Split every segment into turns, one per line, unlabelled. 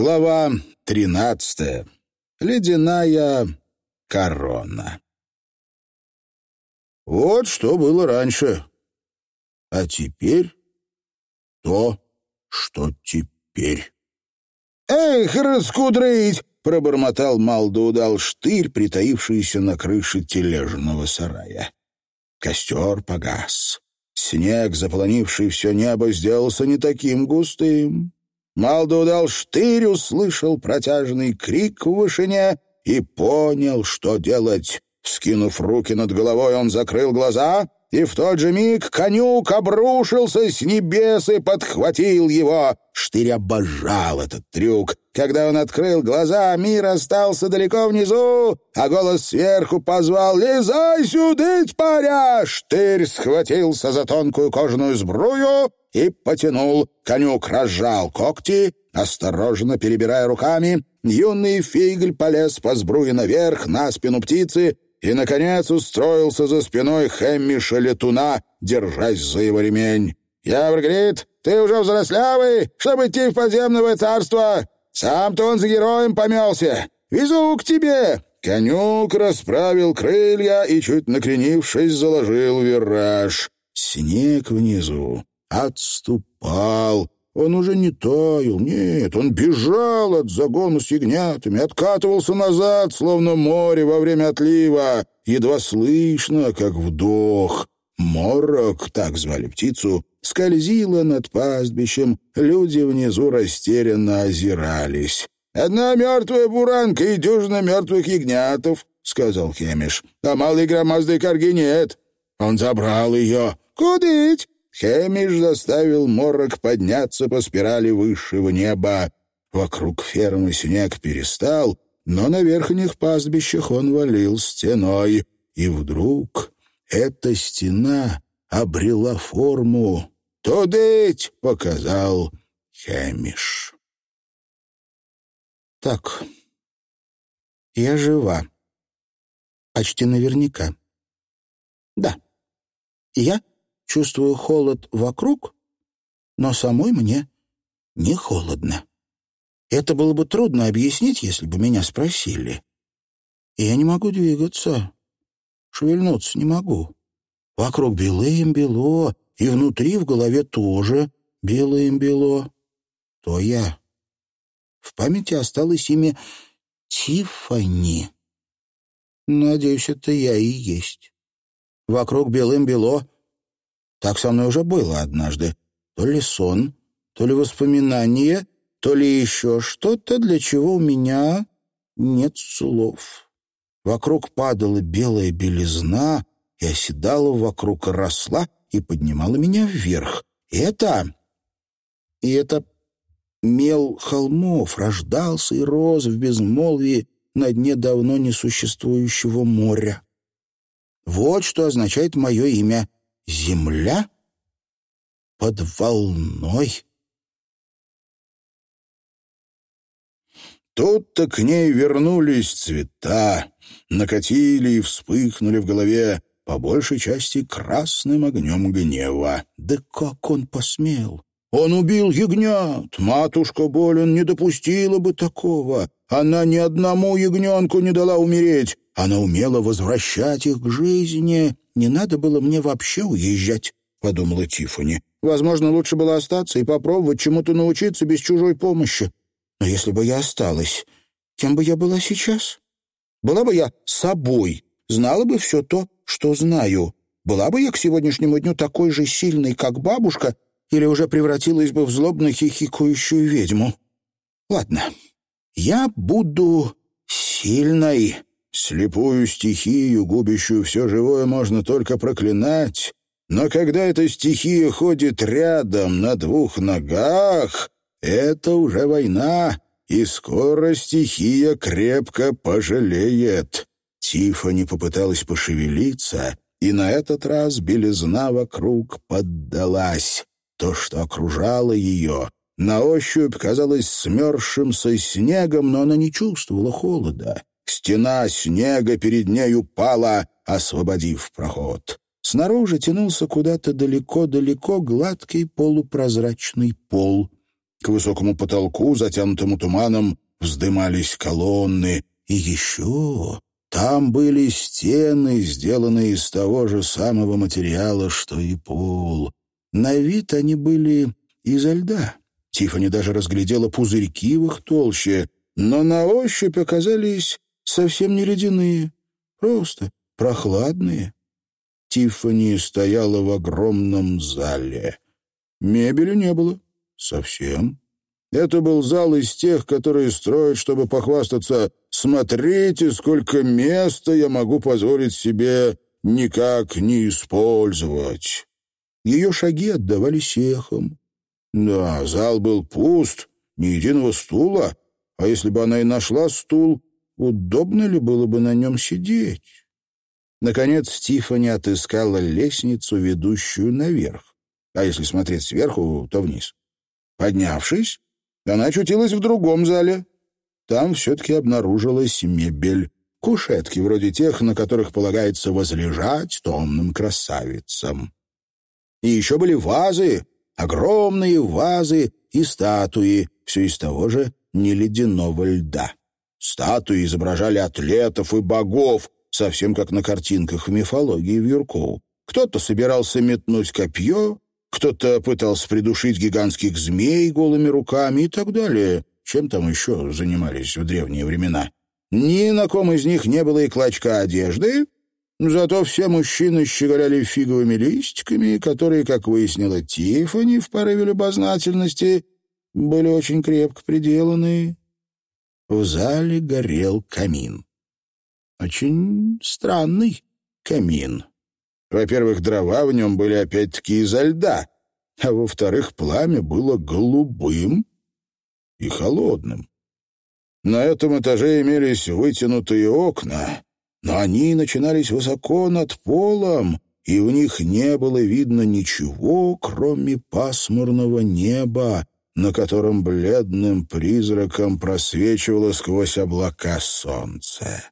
Глава тринадцатая. Ледяная корона. Вот что было раньше. А теперь то, что теперь. «Эх, раскудрыть!» — пробормотал Малдоудал штырь, притаившийся на крыше тележного сарая. Костер погас. Снег, заполонивший все небо, сделался не таким густым. Малдоудал штырь услышал протяжный крик в вышине и понял, что делать. Скинув руки над головой, он закрыл глаза и в тот же миг конюк обрушился с небес и подхватил его. Штырь обожал этот трюк. Когда он открыл глаза, мир остался далеко внизу, а голос сверху позвал «Лезай сюда, паря!» Штырь схватился за тонкую кожаную сбрую и потянул. Конюк разжал когти, осторожно перебирая руками. Юный фигль полез по сбруе наверх, на спину птицы, и, наконец, устроился за спиной Хэммиша Летуна, держась за его ремень. «Явр ты уже взрослявый, чтобы идти в подземное царство. Сам-то он за героем помелся. Везу к тебе!» Конюк расправил крылья и, чуть накренившись, заложил вираж. Снег внизу отступал, он уже не таял, нет, он бежал от загона с ягнятами, откатывался назад, словно море во время отлива, едва слышно, как вдох. Морок, так звали птицу, скользила над пастбищем, люди внизу растерянно озирались. «Одна мертвая буранка и дюжина мертвых ягнятов», — сказал Хемиш. «А малой громоздой корги нет». Он забрал ее. «Кудыть?» Хемиш заставил морок подняться по спирали высшего неба. Вокруг фермы снег перестал, но на верхних пастбищах он валил стеной. И вдруг эта стена обрела форму. «Тудыть!» — показал Хемиш.
«Так, я жива. Почти наверняка. Да, я чувствую холод вокруг, но самой мне не холодно. Это было бы трудно объяснить, если бы меня спросили. И я не могу двигаться, шевельнуться не могу. Вокруг белым-бело, и внутри в голове тоже белым-бело. То я. В памяти осталось имя Тифани. Надеюсь, это я и есть. Вокруг белым-бело, так со мной уже было однажды. То ли сон, то ли воспоминание, то ли еще что-то, для чего у меня нет слов. Вокруг падала белая белизна и оседала вокруг, росла и поднимала меня вверх. И это... И это мел холмов рождался и рос в безмолвии на дне давно несуществующего моря. Вот что означает мое имя — Земля под волной.
Тут-то к ней вернулись цвета, накатили и вспыхнули в голове, по большей части красным огнем гнева.
Да как он посмел?
Он убил ягнят. Матушка Болин не допустила бы такого. Она ни одному ягненку не дала умереть. Она умела возвращать их к жизни.
«Не надо было мне вообще уезжать», — подумала Тиффани. «Возможно, лучше было остаться и попробовать чему-то научиться без чужой помощи. Но если бы я осталась, кем бы я была сейчас? Была бы я собой, знала бы все то, что знаю. Была бы я к сегодняшнему дню такой же сильной, как бабушка, или уже превратилась бы в злобно хихикающую ведьму? Ладно, я буду сильной».
Слепую стихию, губящую все живое, можно только проклинать, но когда эта стихия ходит рядом на двух ногах, это уже война, и скоро стихия крепко пожалеет. Тиффани попыталась пошевелиться, и на этот раз белизна вокруг поддалась. То, что окружало ее, на ощупь казалось смерзшимся снегом, но она не чувствовала холода. Стена снега перед ней упала, освободив проход. Снаружи тянулся куда-то далеко-далеко гладкий полупрозрачный пол. К высокому потолку, затянутому туманом, вздымались колонны. И еще там были стены, сделанные из того же самого материала, что и пол. На вид они были изо льда. Тиффани даже разглядела пузырьки в их толще, но на ощупь оказались совсем не ледяные, просто прохладные. Тиффани стояла в огромном зале. Мебели не было. Совсем. Это был зал из тех, которые строят, чтобы похвастаться «Смотрите, сколько места я могу позволить себе никак не использовать». Ее шаги отдавались эхом. Да, зал был пуст, ни единого стула, а если бы она и нашла стул, удобно ли было бы на нем сидеть? Наконец Стифани отыскала лестницу, ведущую наверх. А если смотреть сверху, то вниз. Поднявшись, она очутилась в другом зале. Там все-таки обнаружилась мебель. Кушетки, вроде тех, на которых полагается возлежать томным красавицам. И еще были вазы, огромные вазы и статуи, все из того же неледяного льда. Статуи изображали атлетов и богов, совсем как на картинках в мифологии Вьюркоу. Кто-то собирался метнуть копье, кто-то пытался придушить гигантских змей голыми руками и так далее. Чем там еще занимались в древние времена? Ни на ком из них не было и клочка одежды, зато все мужчины щеголяли фиговыми листиками, которые, как выяснила Тиффани в порыве любознательности, были очень крепко приделаны. В зале горел камин. Очень странный камин. Во-первых, дрова в нем были опять-таки изо льда, а во-вторых, пламя было голубым и холодным. На этом этаже имелись вытянутые окна, но они начинались высоко над полом, и в них не было видно ничего, кроме пасмурного неба, на котором бледным призраком просвечивало сквозь облака солнце.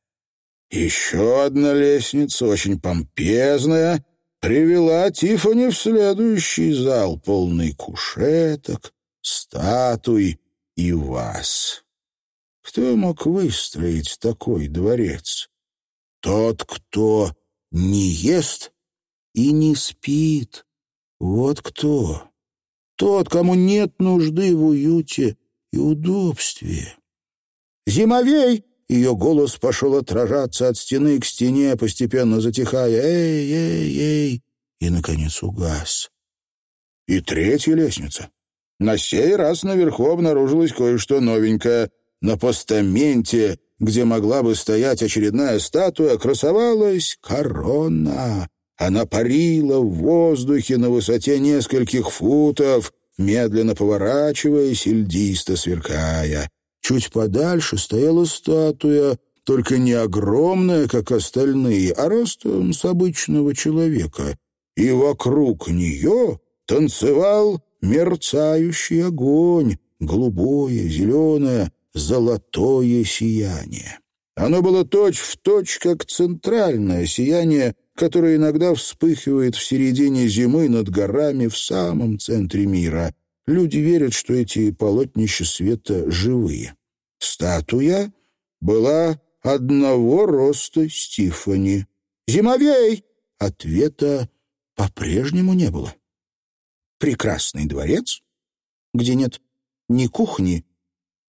Еще одна лестница, очень помпезная, привела Тифани в следующий зал, полный кушеток, статуй и ваз. Кто мог выстроить такой дворец? Тот, кто не ест и не спит. Вот кто. Тот, кому нет нужды в уюте и удобстве. «Зимовей!» Ее голос пошел отражаться от стены к стене, постепенно затихая. «Эй, эй, эй!» И, наконец, угас. И третья лестница. На сей раз наверху обнаружилось кое-что новенькое. На постаменте, где могла бы стоять очередная статуя, красовалась корона. Она парила в воздухе на высоте нескольких футов, медленно поворачиваясь и льдисто сверкая. Чуть подальше стояла статуя, только не огромная, как остальные, а ростом с обычного человека. И вокруг нее танцевал мерцающий огонь, голубое, зеленое, золотое сияние. Оно было точь-в-точь, точь, как центральное сияние, которое иногда вспыхивает в середине зимы над горами в самом центре мира. Люди верят, что эти полотнища света живые. Статуя была одного роста с Тиффани. «Зимовей!» Ответа по-прежнему не было. Прекрасный дворец, где нет ни кухни,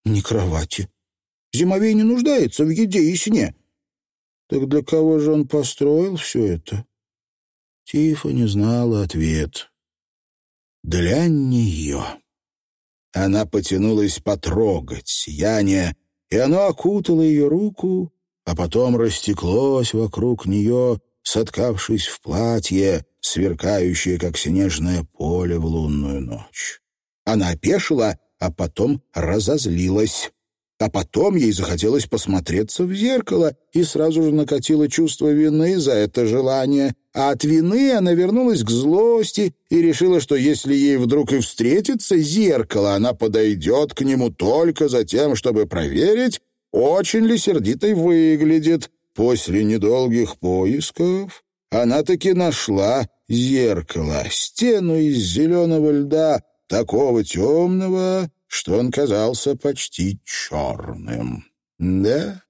ни кровати. Зимовей не нуждается в еде и сне. Так для кого же он построил все это? Тиффани знала ответ. Для нее. Она потянулась потрогать сияние, и оно окутало ее руку, а потом растеклось вокруг нее, соткавшись в платье, сверкающее, как снежное поле в лунную ночь. Она опешила, а потом разозлилась. А потом ей захотелось посмотреться в зеркало, и сразу же накатило чувство вины за это желание. А от вины она вернулась к злости и решила, что если ей вдруг и встретится зеркало, она подойдет к нему только за тем, чтобы проверить, очень ли сердитой выглядит. После недолгих поисков она таки нашла зеркало, стену из зеленого льда, такого темного, что он казался почти черным. Да,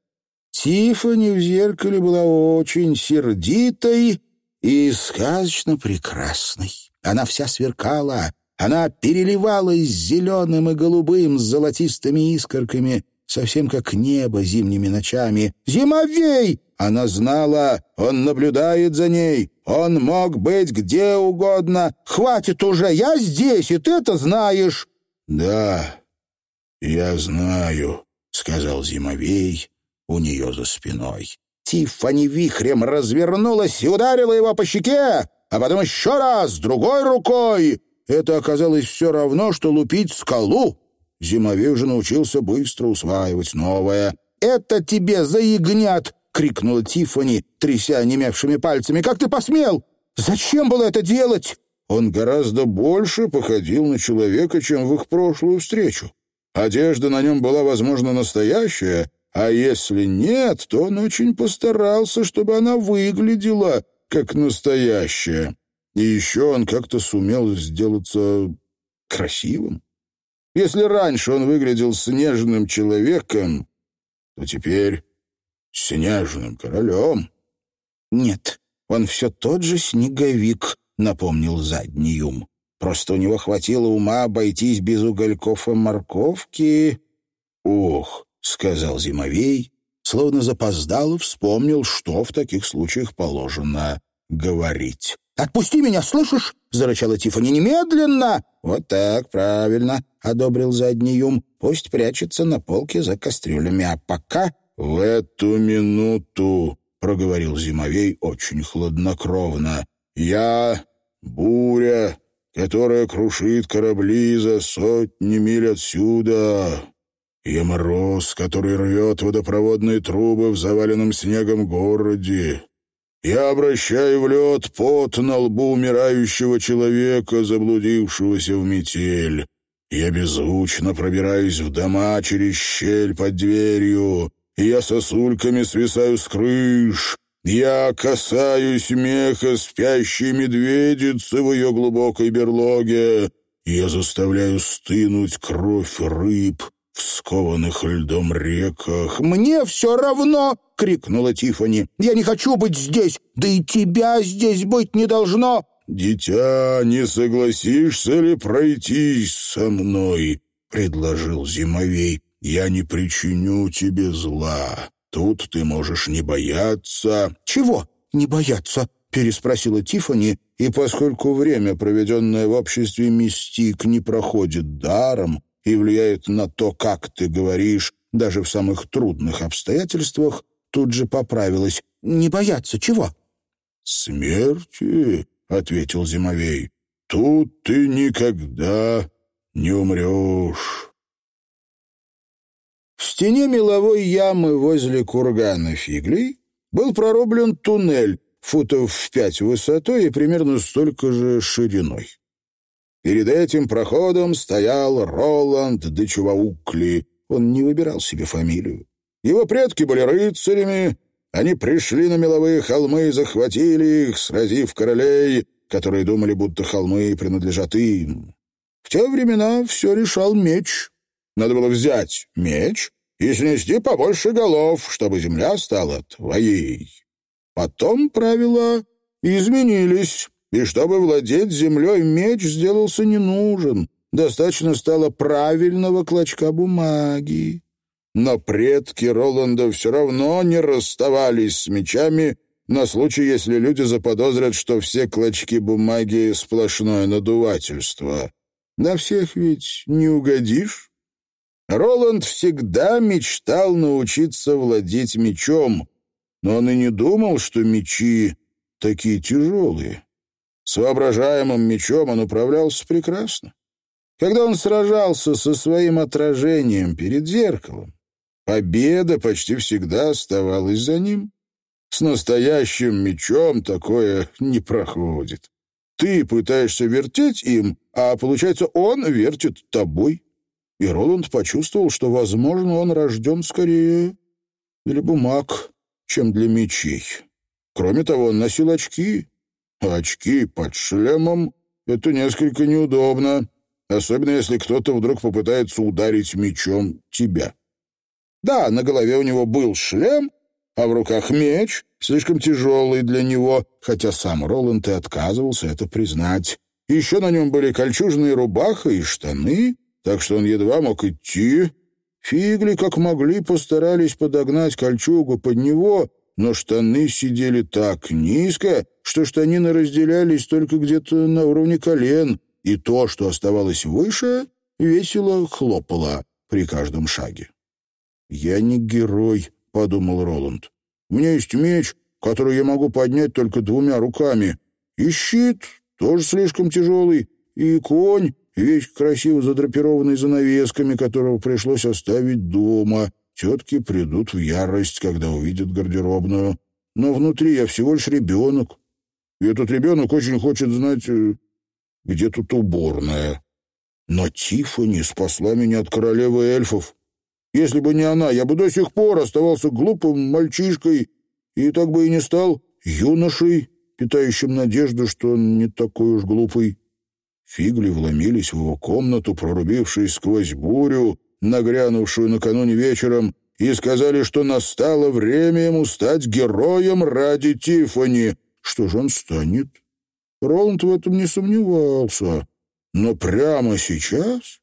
Тиффани в зеркале была очень сердитой и сказочно прекрасной. Она вся сверкала, она переливалась зеленым и голубым с золотистыми искорками, совсем как небо зимними ночами. «Зимовей!» Она знала, он наблюдает за ней, он мог быть где угодно. «Хватит уже, я здесь, и ты это знаешь!»
«Да, я знаю», — сказал Зимовей у нее за спиной.
Тиффани вихрем развернулась и ударила его по щеке, а потом еще раз, другой рукой. Это оказалось все равно, что лупить скалу. Зимовей уже научился быстро усваивать новое. «Это тебе заягнят!» — крикнула Тиффани, тряся онемевшими пальцами. «Как ты посмел? Зачем было это делать?» Он гораздо больше походил на человека, чем в их прошлую встречу. Одежда на нем была, возможно, настоящая, а если нет, то он очень постарался, чтобы она выглядела как настоящая. И еще он как-то сумел сделаться красивым. Если раньше он выглядел снежным человеком, то теперь снежным королем.
Нет, он все тот же снеговик, напомнил задний юм. Просто у него хватило ума обойтись без угольков и морковки.
Ох, — сказал Зимовей, словно запоздал и вспомнил, что в таких случаях положено говорить.
«Отпусти меня, слышишь?» — зарычала Тиффани. «Немедленно!»
«Вот так, правильно», — одобрил задний юм. «Пусть прячется на полке за кастрюлями, а пока...» «В эту минуту», — проговорил Зимовей очень хладнокровно, — «я буря, которая крушит корабли за сотни миль отсюда. Я мороз, который рвет водопроводные трубы в заваленном снегом городе. Я обращаю в лед пот на лбу умирающего человека, заблудившегося в метель. Я беззвучно пробираюсь в дома через щель под дверью. Я сосульками свисаю с крыш. Я касаюсь меха спящей медведицы в ее глубокой берлоге. Я заставляю стынуть кровь рыб в скованных льдом реках.
«Мне все равно!» — крикнула Тифани. «Я не хочу быть здесь! Да и тебя здесь быть не должно!»
«Дитя, не согласишься ли пройтись со мной?» — предложил Зимовей. «Я не причиню тебе зла. Тут ты можешь не бояться».
«Чего не бояться?» — переспросила Тифани, и поскольку время, проведенное в обществе мистик, не проходит даром, и влияет на то, как ты говоришь, даже в самых трудных обстоятельствах, тут же поправилась. «Не бояться чего?»
«Смерти», — ответил Зимовей. «Тут ты никогда не умрешь». В стене меловой ямы возле кургана фиглей был прорублен туннель футов в пять высотой и примерно столько же шириной. Перед этим проходом стоял Роланд де Чуваукли. Он не выбирал себе фамилию. Его предки были рыцарями. Они пришли на меловые холмы и захватили их, сразив королей, которые думали, будто холмы принадлежат им. В те времена все решал меч. Надо было взять меч и снести побольше голов, чтобы земля стала твоей. Потом правила изменились. И чтобы владеть землей, меч сделался не нужен. Достаточно стало правильного клочка бумаги. Но предки Роланда все равно не расставались с мечами на случай, если люди заподозрят, что все клочки бумаги — сплошное надувательство. На всех ведь не угодишь. Роланд всегда мечтал научиться владеть мечом, но он и не думал, что мечи такие тяжелые. С воображаемым мечом он управлялся прекрасно. Когда он сражался со своим отражением перед зеркалом, победа почти всегда оставалась за ним. С настоящим мечом такое не проходит. Ты пытаешься вертеть им, а получается, он вертит тобой. И Роланд почувствовал, что, возможно, он рожден скорее для бумаг, чем для мечей. Кроме того, он носил очки, очки под шлемом — это несколько неудобно. особенно если кто-то вдруг попытается ударить мечом тебя. Да, на голове у него был шлем, а в руках меч, слишком тяжелый для него, хотя сам Роланд и отказывался это признать. Еще на нем были кольчужные рубаха и штаны, так что он едва мог идти. Фигли, как могли, постарались подогнать кольчугу под него, но штаны сидели так низко, что штанины разделялись только где-то на уровне колен, и то, что оставалось выше, весело хлопало при каждом шаге. «Я не герой», — подумал Роланд. «У меня есть меч, который я могу поднять только двумя руками, и щит, тоже слишком тяжелый, и конь, весь красиво задрапированный занавесками, которого пришлось оставить дома. Тетки придут в ярость, когда увидят гардеробную. Но внутри я всего лишь ребенок. И этот ребенок очень хочет знать, э, где тут уборная. Но Тиффани спасла меня от королевы эльфов. Если бы не она, я бы до сих пор оставался глупым мальчишкой и так бы и не стал юношей, питающим надежду, что он не такой уж глупый. Фигли вломились в его комнату, прорубившись сквозь бурю, нагрянувшую накануне вечером, и сказали, что настало время ему стать героем ради Тифани. Что же он станет? Роланд в этом не сомневался. Но прямо сейчас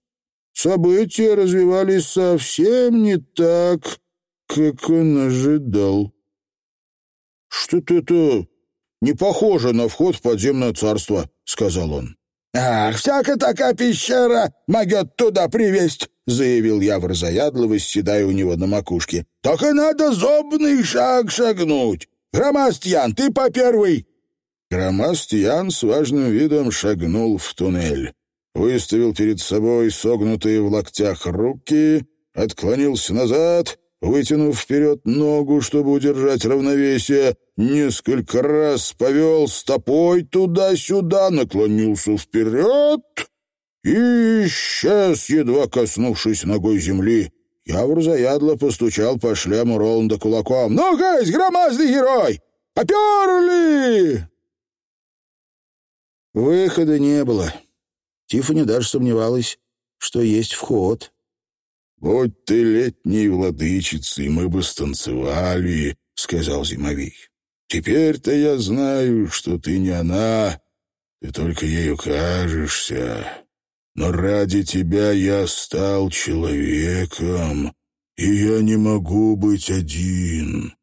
события развивались совсем не так, как он ожидал. «Что-то это не похоже на вход в подземное царство», — сказал он.
«Ах, всякая такая пещера могет туда привезть», — заявил Явр заядло, седая у него на макушке. «Так и надо зобный шаг шагнуть. Громастьян, ты по первый».
Громастьян с важным видом шагнул в туннель. Выставил перед собой согнутые в локтях руки, отклонился назад вытянув вперед ногу, чтобы удержать равновесие, несколько раз повел стопой туда-сюда, наклонился вперед и исчез, едва коснувшись ногой земли. Явр заядло постучал по шлему Роланда кулаком. «Ну, гайс, громадный герой! Поперли!»
Выхода не было. Тиффани даже сомневалась, что есть вход.
«Будь ты летней владычицей, мы бы станцевали», — сказал Зимовей. «Теперь-то я знаю, что ты не она, ты только ею кажешься. Но ради тебя я стал человеком, и я не могу быть один».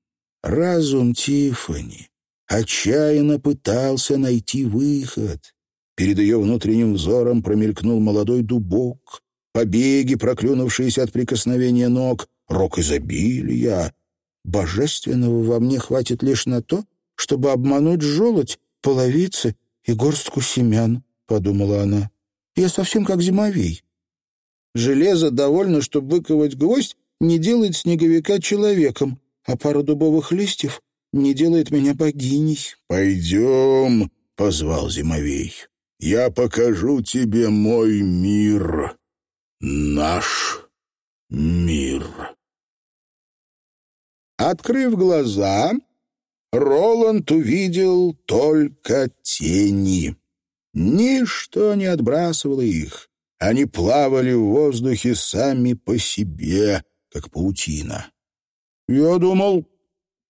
Разум Тифани отчаянно пытался найти выход. Перед ее внутренним взором промелькнул молодой дубок, побеги, проклюнувшиеся от прикосновения ног, рок изобилия. Божественного во мне хватит лишь на то, чтобы обмануть желудь, половицы и горстку семян, — подумала она. Я совсем как зимовей. Железо довольно, чтобы выковать гвоздь, не делает снеговика человеком, а пара дубовых листьев не делает меня богиней.
«Пойдем», — позвал зимовей, — «я покажу тебе мой мир» наш мир.
Открыв глаза, Роланд увидел только тени. Ничто не отбрасывало их. Они плавали в воздухе сами по себе, как паутина.
«Я думал,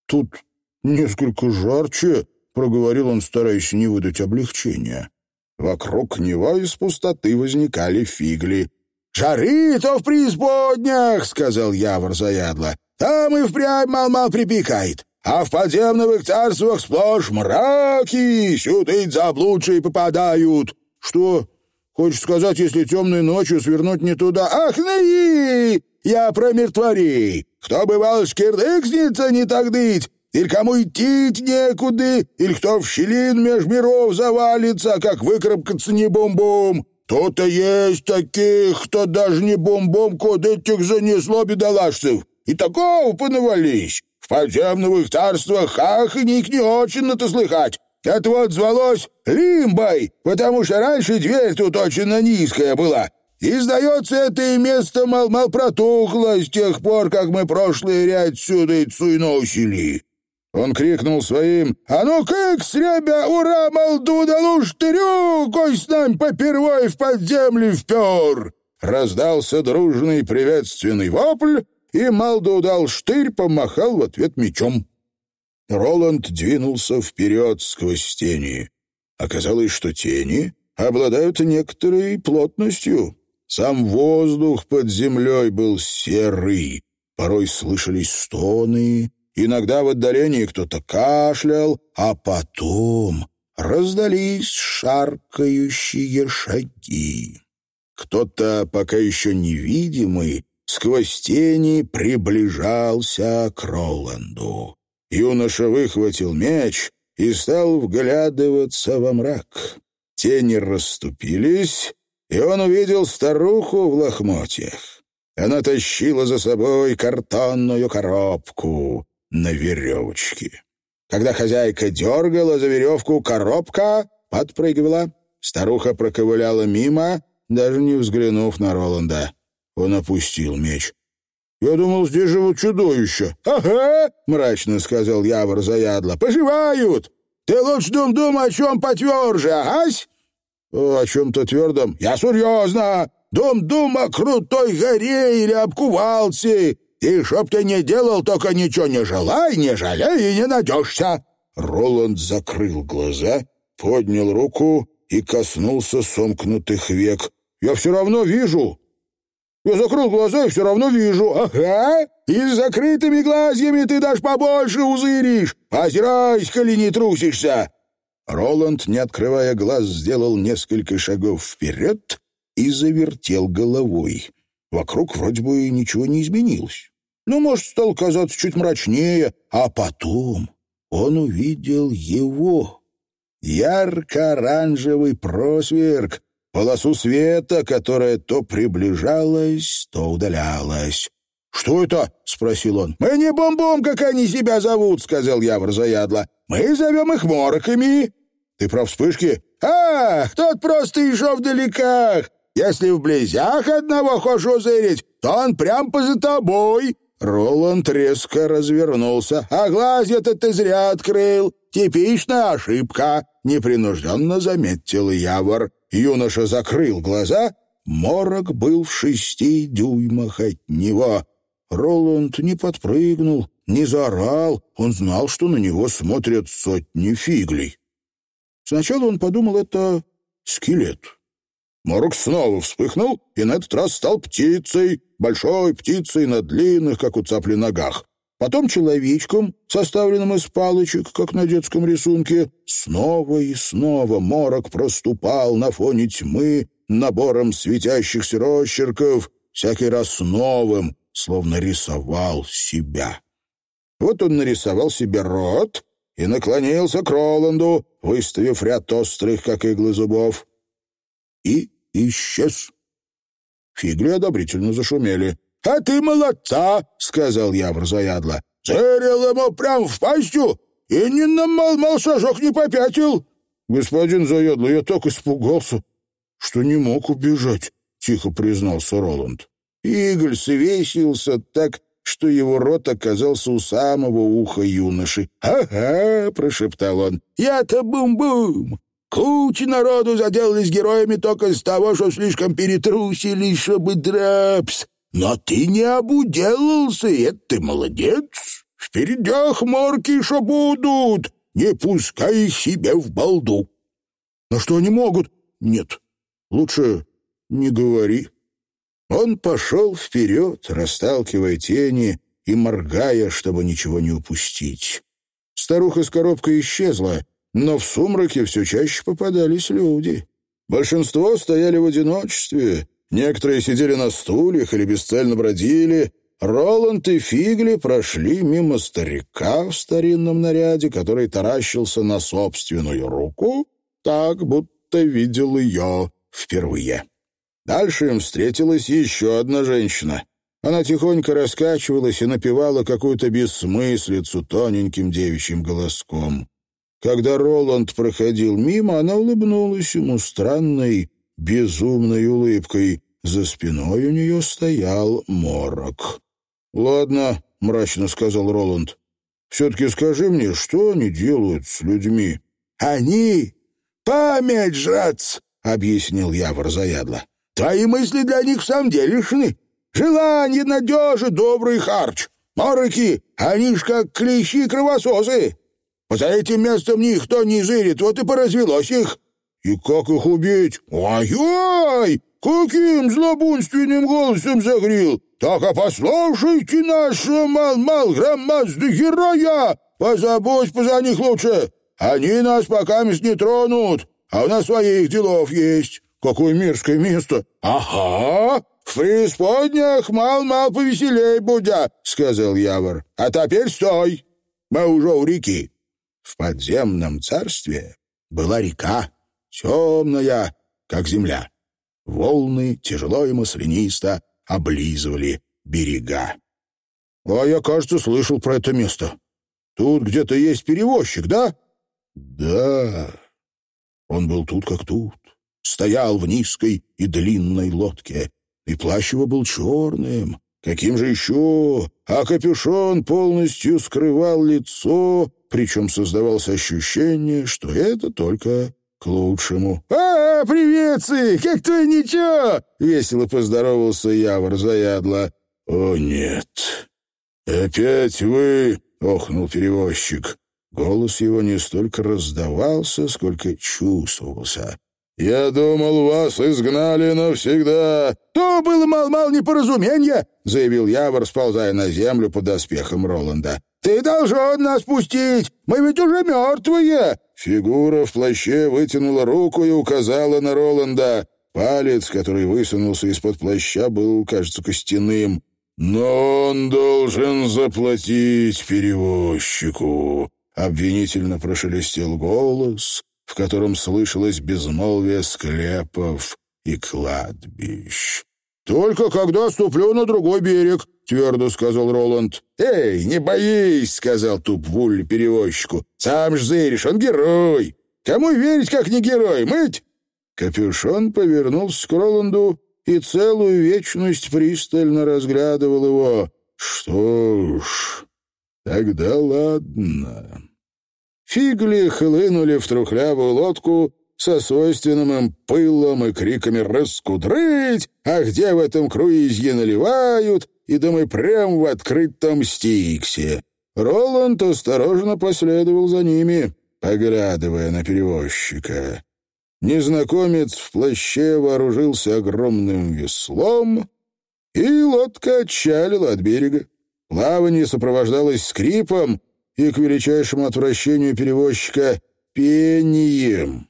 тут несколько жарче», — проговорил он, стараясь не выдать облегчения. Вокруг него из пустоты возникали фигли.
«Жары-то в преисподнях!» — сказал Явор заядло. «Там и впрямь мал-мал припекает, а в подземных царствах сплошь мраки, сюда заблудшие попадают».
«Что? Хочешь сказать, если темной ночью свернуть не туда?»
«Ах, наи! Я про мертворей! Кто бывал шкирдыкснется не так дыть, или кому идти некуда, или кто в щелин меж миров завалится, как выкарабкаться не бум-бум. То-то есть таких, кто даже не бомбом код этих занесло бедолажцев. И такого понавались. В подземных царствах ах и ник не очень-то слыхать. Это вот звалось Лимбой, потому что раньше дверь тут очень низкая была. И, сдается, это и место мал-мал протухло с тех пор, как мы прошлый ряд сюда и цуйносили.
Он крикнул своим «А ну как, сребя, ура, молду да луштырю, кой с нами попервой в подземли впер!» Раздался дружный приветственный вопль, и Малду дал штырь, помахал в ответ мечом. Роланд двинулся вперед сквозь тени. Оказалось, что тени обладают некоторой плотностью. Сам воздух под землей был серый. Порой слышались стоны, иногда в отдалении кто-то кашлял, а потом раздались шаркающие шаги. Кто-то, пока еще невидимый, сквозь тени приближался к Роланду. Юноша выхватил меч и стал вглядываться во мрак. Тени расступились, и он увидел старуху в лохмотьях. Она тащила за собой картонную коробку на веревочке. Когда хозяйка дергала за веревку, коробка подпрыгивала. Старуха проковыляла мимо, даже не взглянув на Роланда. Он опустил меч. «Я думал, здесь живут чудовища». «Ага!» — мрачно сказал Явор заядло. «Поживают! Ты лучше дум-дум о чем потверже, ась?» «О чем-то твердом?» «Я серьезно! Дум-дум о крутой горе или об кувалце! И чтоб ты не делал, только ничего не желай, не жалей и не надешься!» Роланд закрыл глаза, поднял руку и коснулся сомкнутых век. «Я все равно вижу!» Я закрыл глаза и все равно вижу. Ага, и с закрытыми глазьями ты даже побольше узыришь. Озирайся, коли не трусишься. Роланд, не открывая глаз, сделал несколько шагов вперед и завертел головой. Вокруг вроде бы ничего не изменилось. Ну, может, стал казаться чуть мрачнее, а потом он увидел его. Ярко-оранжевый просверк, полосу света, которая то приближалась, то удалялась. «Что это?» — спросил он. «Мы не бомбом, как они себя зовут», — сказал Явр заядло. «Мы зовем их мороками». «Ты про вспышки?» «Ах, тот просто еще вдалеках. Если вблизях одного хочешь узырить, то он прям поза тобой». Роланд резко развернулся. «А глазья-то ты зря открыл. Типичная ошибка», — непринужденно заметил Явор. Юноша закрыл глаза. Морок был в шести дюймах от него. Роланд не подпрыгнул, не заорал. Он знал, что на него смотрят сотни фиглей. Сначала он подумал, это скелет. Морок снова вспыхнул и на этот раз стал птицей, большой птицей на длинных, как у цапли, ногах потом человечком, составленным из палочек, как на детском рисунке. Снова и снова морок проступал на фоне тьмы набором светящихся росчерков, всякий раз новым, словно рисовал себя. Вот он нарисовал себе рот и наклонился к Роланду, выставив ряд острых, как иглы зубов, и исчез. Фигли одобрительно зашумели. «А ты молодца!» — сказал Явр заядло. «Зырил ему прям в пастью и ни на мал-мал шажок не попятил!» «Господин заядло, я так испугался, что не мог убежать», — тихо признался Роланд. Иголь свесился так, что его рот оказался у самого уха юноши. «Ага», — прошептал он, — «я-то бум-бум! Куча народу заделались героями только из того, что слишком перетрусили, чтобы драпс. Но ты не обуделался, и это ты молодец. Впередях морки еще будут. Не пускай их себе в балду. Но что они могут? Нет, лучше не говори. Он пошел вперед, расталкивая тени и моргая, чтобы ничего не упустить. Старуха с коробкой исчезла, но в сумраке все чаще попадались люди. Большинство стояли в одиночестве, Некоторые сидели на стульях или бесцельно бродили. Роланд и Фигли прошли мимо старика в старинном наряде, который таращился на собственную руку, так, будто видел ее впервые. Дальше им встретилась еще одна женщина. Она тихонько раскачивалась и напевала какую-то бессмыслицу тоненьким девичьим голоском. Когда Роланд проходил мимо, она улыбнулась ему странной, безумной улыбкой. За спиной у нее стоял морок. «Ладно», — мрачно сказал Роланд. Все-таки скажи мне, что они делают с людьми?»
«Они память жрать!» — объяснил Явор заядло. «Твои мысли для них в самом деле шны. Желание, надежи, добрый харч. Мороки, они ж как клещи-кровососы. За этим местом никто не зырит, вот и поразвелось их.
И как их убить?
Ой-ой! Каким злобунственным голосом загрел! Так а послушайте нашего мал-мал громадного героя! Позабудь поза них лучше! Они нас пока не тронут, а у нас своих делов есть.
Какое мерзкое место!
Ага! В преисподнях мал-мал повеселей будя, — сказал Явор. А теперь стой! Мы уже у реки. В подземном царстве была река, темная, как земля. Волны тяжело и маслянисто облизывали берега.
— А я, кажется, слышал про это место. Тут где-то есть перевозчик, да?
— Да. Он был тут как тут. Стоял в низкой и длинной лодке. И плащ его был черным. Каким же еще? А капюшон полностью скрывал лицо, причем создавалось ощущение, что это только к лучшему. «А, привет, сы! Как твое ничего?» — весело поздоровался Явор заядло.
«О, нет! Опять вы!» — охнул перевозчик. Голос его не столько раздавался, сколько чувствовался. «Я думал, вас изгнали навсегда!»
«То было мал-мал непоразумение!» — заявил Явор, сползая на землю под доспехом Роланда. «Ты должен нас пустить! Мы ведь уже мертвые!»
Фигура в плаще вытянула руку и указала на Роланда. Палец, который высунулся из-под плаща, был, кажется, костяным. «Но он должен заплатить перевозчику», — обвинительно прошелестел голос, в котором слышалось безмолвие склепов и кладбищ.
«Только когда ступлю на другой берег», — твердо сказал Роланд.
«Эй, не боись», — сказал Тупвуль перевозчику. «Сам ж зыришь, он герой. Кому верить, как не герой, мыть?» Капюшон повернулся к Роланду и целую вечность пристально разглядывал его. «Что ж, тогда ладно». Фигли хлынули в трухлявую лодку со свойственным им пылом и криками «Раскудрыть!» «А где в этом круизье наливают?» И думай, прям в открытом стиксе. Роланд осторожно последовал за ними, поглядывая на перевозчика. Незнакомец в плаще вооружился огромным веслом, и лодка отчалила от берега. Плавание сопровождалось скрипом и, к величайшему отвращению перевозчика, пением.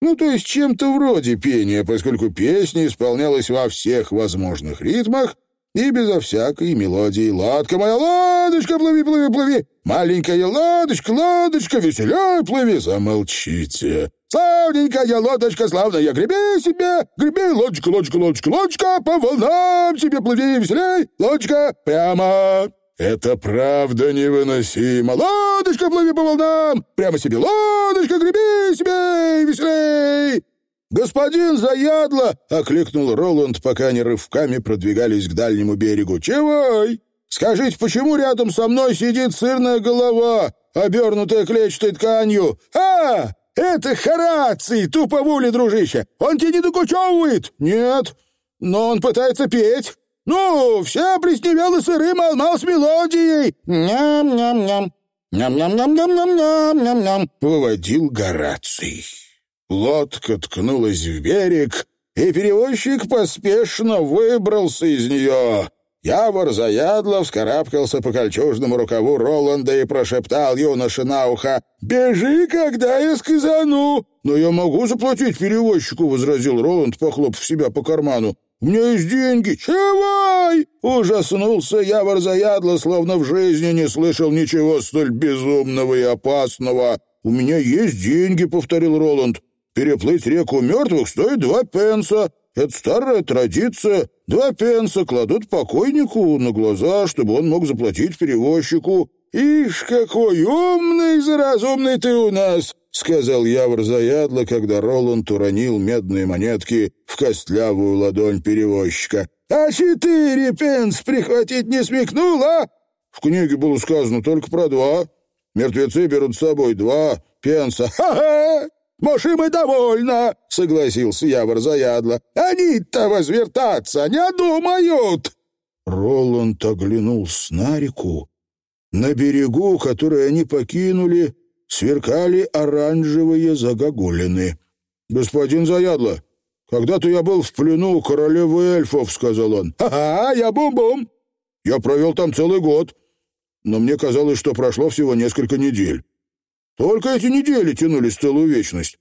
Ну, то есть чем-то вроде пения, поскольку песня исполнялась во всех возможных ритмах и безо всякой мелодии. «Ладка моя, ладочка, плыви, плыви, плыви! Маленькая ладочка, ладочка, веселей плыви!» Замолчите. «Славненькая лодочка, славная, греби себе! Греби, лодочка, лодочка, лодочка, лодочка, по волнам себе плыви веселей! Лодочка, прямо!» Это правда невыносимо. Лодочка, плыви по волнам! Прямо себе лодочка, греби себе веселей! «Господин Заядло!» — окликнул Роланд, пока они рывками продвигались к дальнему берегу. «Чевой! Скажите, почему рядом со мной сидит сырная голова, обернутая клетчатой тканью? А, это Хараций, туповули, дружище! Он тебе не докучевывает?» «Нет, но он пытается петь». «Ну, все плесневелы сыры мал-мал с мелодией!» «Ням-ням-ням! Ням-ням-ням-ням-ням-ням-ням!» — выводил Гораций. Лодка ткнулась в берег, и перевозчик поспешно выбрался из нее. Явор заядло вскарабкался по кольчужному рукаву Роланда и прошептал юноше на ухо «Бежи, когда я сказану!» «Но я могу заплатить перевозчику», — возразил Роланд, похлопав себя по карману. У меня есть деньги. Чевай! Ужаснулся я заядло, словно в жизни не слышал ничего столь безумного и опасного. У меня есть деньги, повторил Роланд. Переплыть реку мертвых стоит два пенса. Это старая традиция. Два пенса кладут покойнику на глаза, чтобы он мог заплатить перевозчику. «Ишь, какой умный, заразумный ты у нас!» — сказал Явр заядло, когда Роланд уронил медные монетки в костлявую ладонь перевозчика. «А четыре пенс прихватить не смекнул, а?» В книге было сказано только про два. Мертвецы берут с собой два пенса. Ха-ха! «Можем и довольно», — согласился Явор заядло. «Они-то возвертаться не думают». Роланд оглянулся на реку. На берегу, который они покинули, сверкали оранжевые загогулины. «Господин Заядло, когда-то я был в плену у королевы эльфов», — сказал он. «Ага, я бум-бум. Я провел там целый год, но мне казалось, что прошло всего несколько недель. Только эти недели тянулись целую вечность.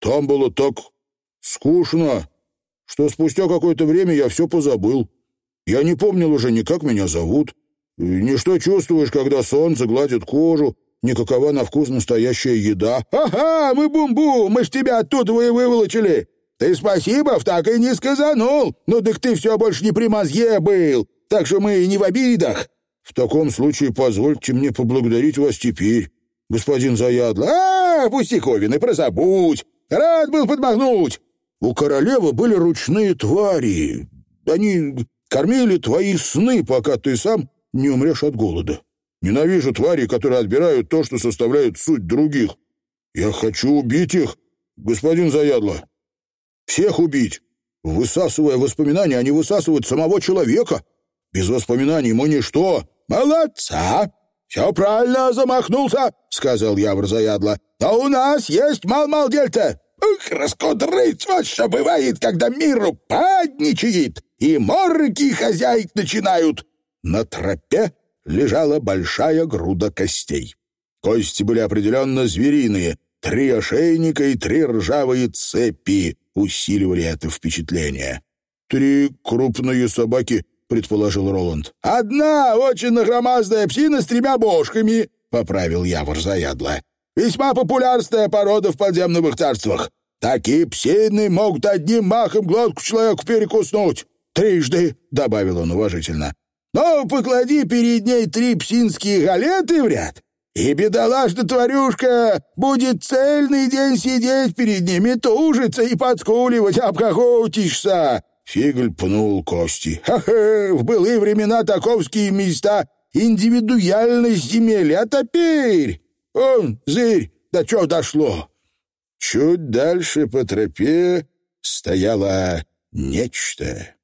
Там было так скучно, что спустя какое-то время я все позабыл. Я не помнил уже ни как меня зовут, ни что чувствуешь, когда солнце гладит кожу, ни какова на вкус настоящая еда. «Ага, мы бум-бум, мы ж тебя оттуда и выволочили. Ты спасибо, так и не сказанул. Ну так ты все больше не при мозге был, так что мы не в обидах». «В таком случае позвольте мне поблагодарить вас теперь господин Заядло. «А, пустяковины, прозабудь! Рад был подмахнуть! У королевы были ручные твари. Они кормили твои сны, пока ты сам не умрешь от голода. Ненавижу твари, которые отбирают то, что составляет суть других. Я хочу убить их, господин Заядло. Всех убить. Высасывая воспоминания, они высасывают самого человека. Без воспоминаний мы ничто. Молодца! «Все правильно замахнулся», — сказал Явр заядло. «Но у нас есть мал-мал дельта. Ух, раскудрыть, вот что бывает, когда миру падничает, и морки хозяек начинают». На тропе лежала большая груда костей. Кости были определенно звериные. Три ошейника и три ржавые цепи усиливали это впечатление. «Три крупные собаки предположил Роланд. «Одна очень громоздая псина с тремя бошками», — поправил Явор заядло. «Весьма популярная порода в подземных царствах. Такие псины могут одним махом глотку человеку перекуснуть. Трижды», — добавил он уважительно. «Но поклади перед ней три псинские галеты в ряд, и бедолашная тварюшка будет цельный день сидеть перед ними, тужиться и подскуливать, обхохотишься. Фигль пнул кости. «Ха-ха! В былые времена таковские места индивидуальность земели, а теперь... Он, зырь, до чего дошло?» Чуть дальше по тропе стояло нечто.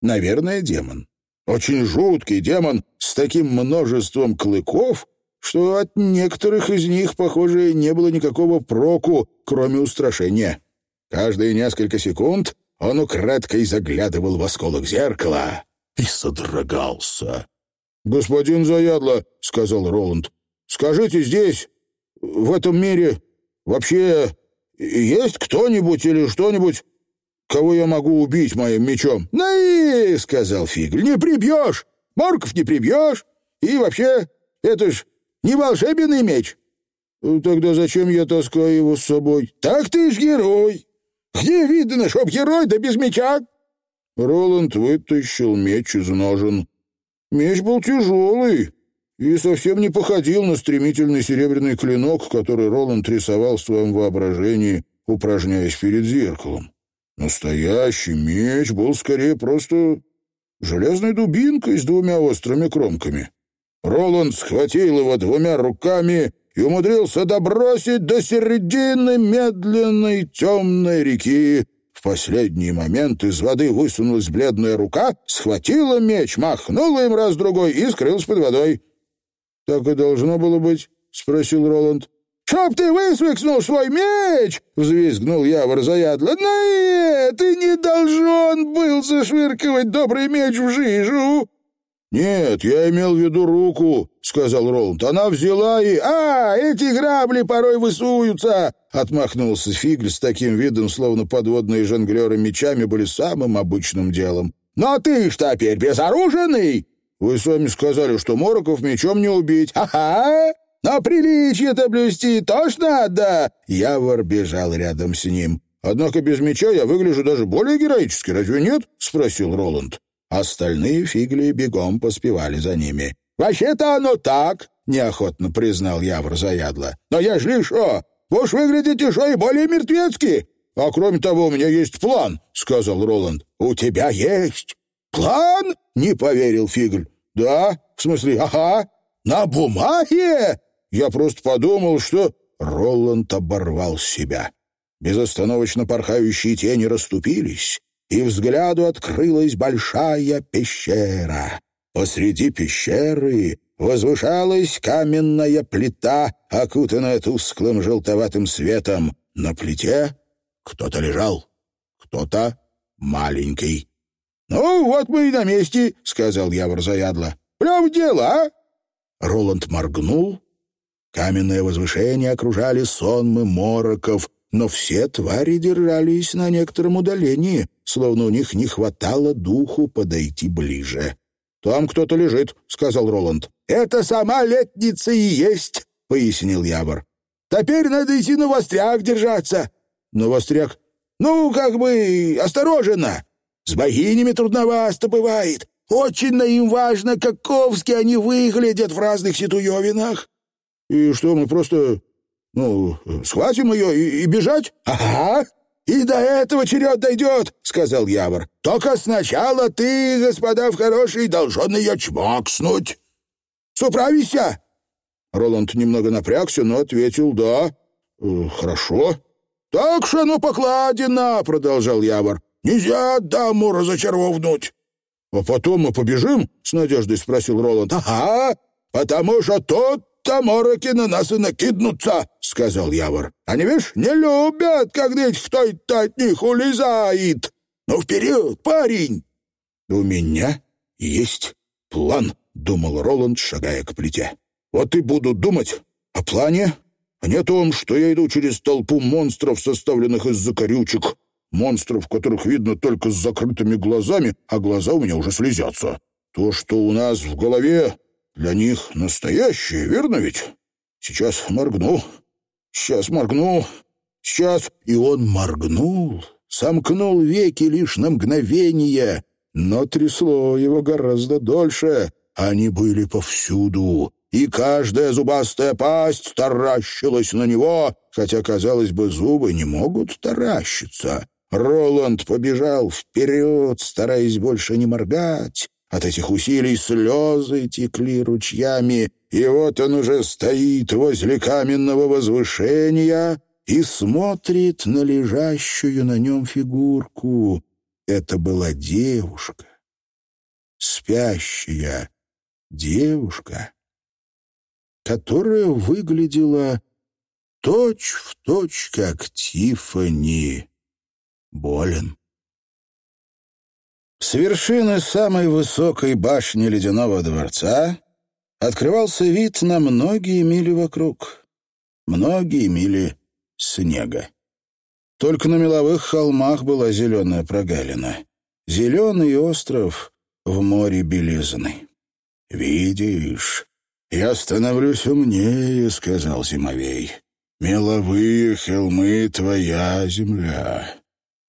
Наверное, демон. Очень жуткий демон с таким множеством клыков, что от некоторых из них, похоже, не было никакого проку, кроме устрашения. Каждые несколько секунд он украдкой заглядывал в осколок зеркала и содрогался. «Господин Заядло», — сказал Роланд, — «скажите, здесь, в этом мире, вообще есть кто-нибудь или что-нибудь, кого я могу убить моим мечом?» «Ну и», — сказал Фигль, — «не прибьешь, морков не прибьешь, и вообще, это ж не волшебный меч». «Тогда зачем я таскаю его с собой?» «Так ты ж герой, где видно, чтоб герой да без меча?» Роланд вытащил меч из ножен. Меч был тяжелый и совсем не походил на стремительный серебряный клинок, который Роланд рисовал в своем воображении, упражняясь перед зеркалом. Настоящий меч был скорее просто железной дубинкой с двумя острыми кромками. Роланд схватил его двумя руками и умудрился добросить до середины медленной темной реки. В последний момент из воды высунулась бледная рука, схватила меч, махнула им раз-другой и скрылась под водой. — Так и должно было быть? — спросил Роланд. «Чтоб ты высвикнул свой меч!» — взвизгнул Явор заядло. «Нет, ты не должен был зашвыркивать добрый меч в жижу!» «Нет, я имел в виду руку», — сказал Роланд. «Она взяла и...» «А, эти грабли порой высуются!» — отмахнулся Фигль с таким видом, словно подводные жонглеры мечами были самым обычным делом. «Но ты ж теперь безоруженный!» «Вы сами сказали, что Мороков мечом не убить». «Ага! Но приличие-то блюсти тоже надо!» Явор бежал рядом с ним. «Однако без меча я выгляжу даже более героически, разве нет?» — спросил Роланд. Остальные фигли бегом поспевали за ними. «Вообще-то оно так», — неохотно признал Явр заядло. «Но я ж лишь, о, вы уж выглядите шо и более мертвецки. А кроме того, у меня есть план», — сказал Роланд. «У тебя есть план?» — не поверил Фигль. «Да, В смысле, ага, на бумаге? Я просто подумал, что...» Роланд оборвал себя. Безостановочно порхающие тени расступились, и взгляду открылась большая пещера. Посреди пещеры возвышалась каменная плита, окутанная тусклым желтоватым светом. На плите кто-то лежал, кто-то маленький. «Ну, вот мы и на месте», — сказал Явор заядло. «Прям дело, а?» Роланд моргнул. Каменное возвышение окружали сонмы мороков, но все твари держались на некотором удалении, словно у них не хватало духу подойти ближе. «Там кто-то лежит», — сказал Роланд. «Это сама летница и есть», — пояснил Явор. «Теперь надо идти на востряк держаться». «На востряк?» «Ну, как бы осторожно. С богинями трудновато бывает. Очень им важно, каковски они выглядят в разных ситуевинах». «И что, мы просто, ну, схватим ее и, и бежать?» «Ага, и до этого черед дойдет», — сказал Явор. «Только сначала ты, господа в хороший, должен ее чмокснуть. Суправишься?»
Роланд немного напрягся, но ответил «да». «Э, «Хорошо».
«Так что ну покладено», — продолжал Явор. «Нельзя даму разочаровнуть».
«А потом мы побежим?» — с надеждой спросил Роланд.
«Ага, потому что тут-то мороки на нас и накиднутся», — сказал Явор. «Они, видишь, не любят, когда кто-то от них улезает. Ну, вперед, парень!»
«У меня есть план», — думал Роланд, шагая к плите. «Вот и буду думать о плане, а не о том, что я иду через толпу монстров, составленных из закорючек, монстров, которых видно только с закрытыми глазами, а глаза у меня уже слезятся. То, что у нас в голове, для них настоящее, верно ведь? Сейчас моргну, сейчас моргну, сейчас...» И он моргнул, сомкнул веки лишь на мгновение, но трясло его гораздо дольше. Они были повсюду, и каждая зубастая пасть таращилась на него, хотя, казалось бы, зубы не могут таращиться. Роланд побежал вперед, стараясь больше не моргать. От этих усилий слезы текли ручьями, и вот он уже стоит возле каменного возвышения и смотрит на лежащую на нем фигурку. Это была девушка, спящая девушка, которая выглядела точь-в-точь, точь, как Тиффани Болен. С вершины самой высокой башни ледяного дворца открывался вид на многие мили вокруг, многие мили снега. Только на меловых холмах была зеленая прогалина. Зеленый остров в море белизны. «Видишь, я становлюсь умнее», — сказал Зимовей. «Меловые холмы — твоя земля.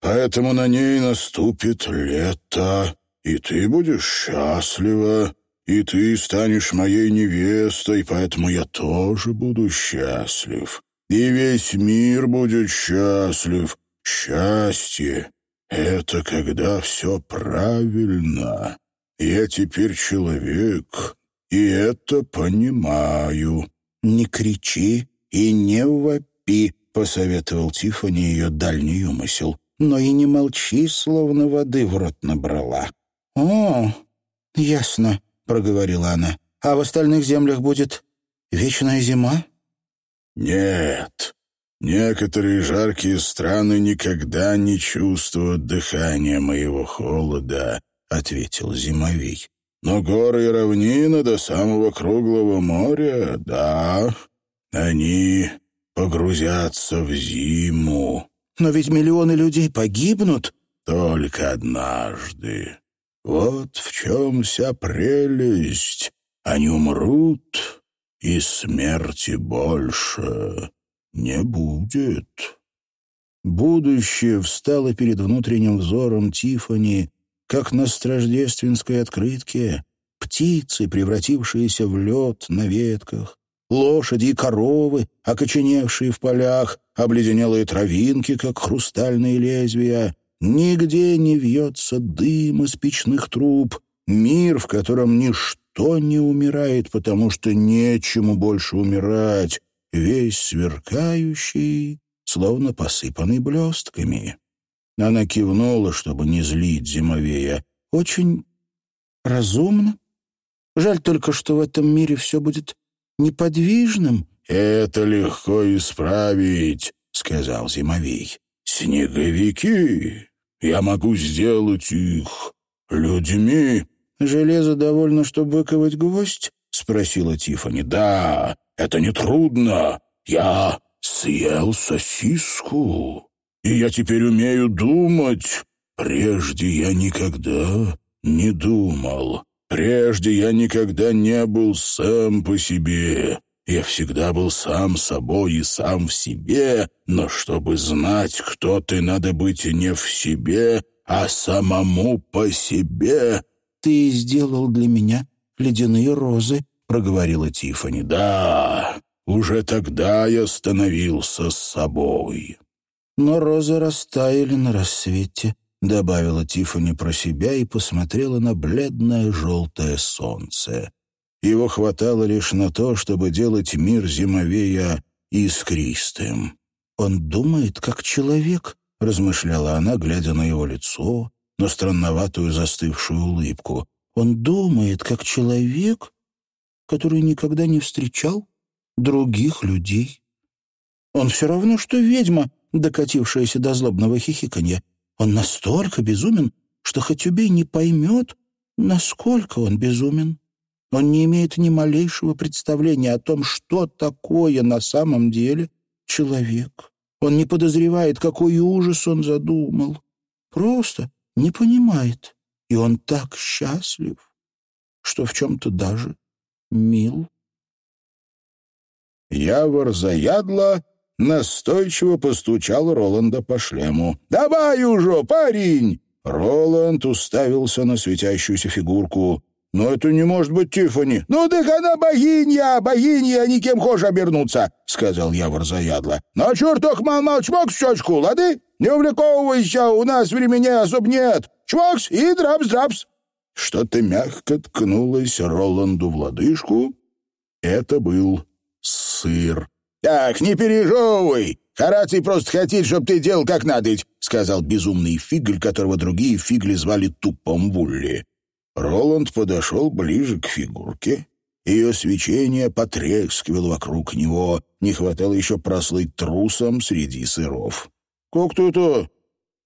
Поэтому на ней наступит лето, и ты будешь счастлива, и ты станешь моей невестой, поэтому я тоже буду счастлив и весь мир будет счастлив. Счастье — это когда все правильно. Я теперь человек, и это понимаю». «Не кричи и не вопи», — посоветовал Тиффани ее дальний умысел. «Но и не молчи, словно воды в рот набрала». «О, ясно», — проговорила она. «А в остальных землях будет вечная зима?»
Нет, некоторые жаркие страны никогда не чувствуют дыхания моего холода, ответил Зимовей. Но горы и равнины до самого круглого моря, да, они погрузятся в зиму.
Но ведь миллионы людей погибнут.
Только однажды. Вот в чем вся прелесть. Они умрут, и смерти больше не будет.
Будущее встало перед внутренним взором Тифани, как на страждественской открытке, птицы, превратившиеся в лед на ветках, лошади и коровы, окоченевшие в полях, обледенелые травинки, как хрустальные лезвия. Нигде не вьется дым из печных труб, мир, в котором ничто
не умирает, потому что нечему больше умирать, весь сверкающий, словно посыпанный блестками. Она кивнула, чтобы не злить зимовея.
«Очень разумно. Жаль только, что в этом мире все будет неподвижным».
«Это легко исправить», — сказал зимовей. «Снеговики, я могу сделать их людьми».
«Железо довольно, чтобы выковать гвоздь?» — спросила Тифани.
«Да, это нетрудно. Я съел сосиску, и я теперь умею думать. Прежде я никогда не думал. Прежде я никогда не был сам по себе. Я всегда был сам собой и сам в себе, но чтобы знать, кто ты, надо быть не в себе, а самому по себе.
Ты сделал для меня ледяные розы, проговорила Тифани.
Да, уже тогда я становился с собой.
Но розы растаяли на рассвете, добавила Тифани про себя и посмотрела на бледное желтое солнце. Его хватало лишь на то, чтобы делать мир зимовея искристым. «Он думает, как человек», — размышляла она, глядя на его лицо, на странноватую застывшую улыбку. «Он думает, как человек, который никогда не встречал других людей. Он все равно, что ведьма, докатившаяся до злобного хихиканья. Он настолько безумен, что хоть убей не поймет, насколько он безумен. Он не имеет ни малейшего представления о том, что такое на самом деле человек. Он не подозревает, какой ужас он задумал. Просто не понимает. И он так счастлив, что в чем-то даже мил.
Явор Заядло настойчиво постучал Роланда по шлему. «Давай уже, парень!» Роланд уставился на светящуюся фигурку. «Но это не может быть Тиффани». «Ну так она богиня, богиня, а не кем хочешь обернуться», — сказал Явор Заядло. «Но чуток мал-мал чмок в лады? Не увлековывайся, у нас времени особо нет. Чмокс и драпс-драпс». Что-то мягко ткнулось Роланду в лодыжку. Это был сыр. «Так, не пережевывай! Хораций просто хотит, чтобы ты делал как надо, — сказал безумный фигль, которого другие фигли звали Тупом Вулли. Роланд подошел ближе к фигурке. Ее свечение потрескивало вокруг него. Не хватало еще прослыть трусом среди сыров. «Как-то это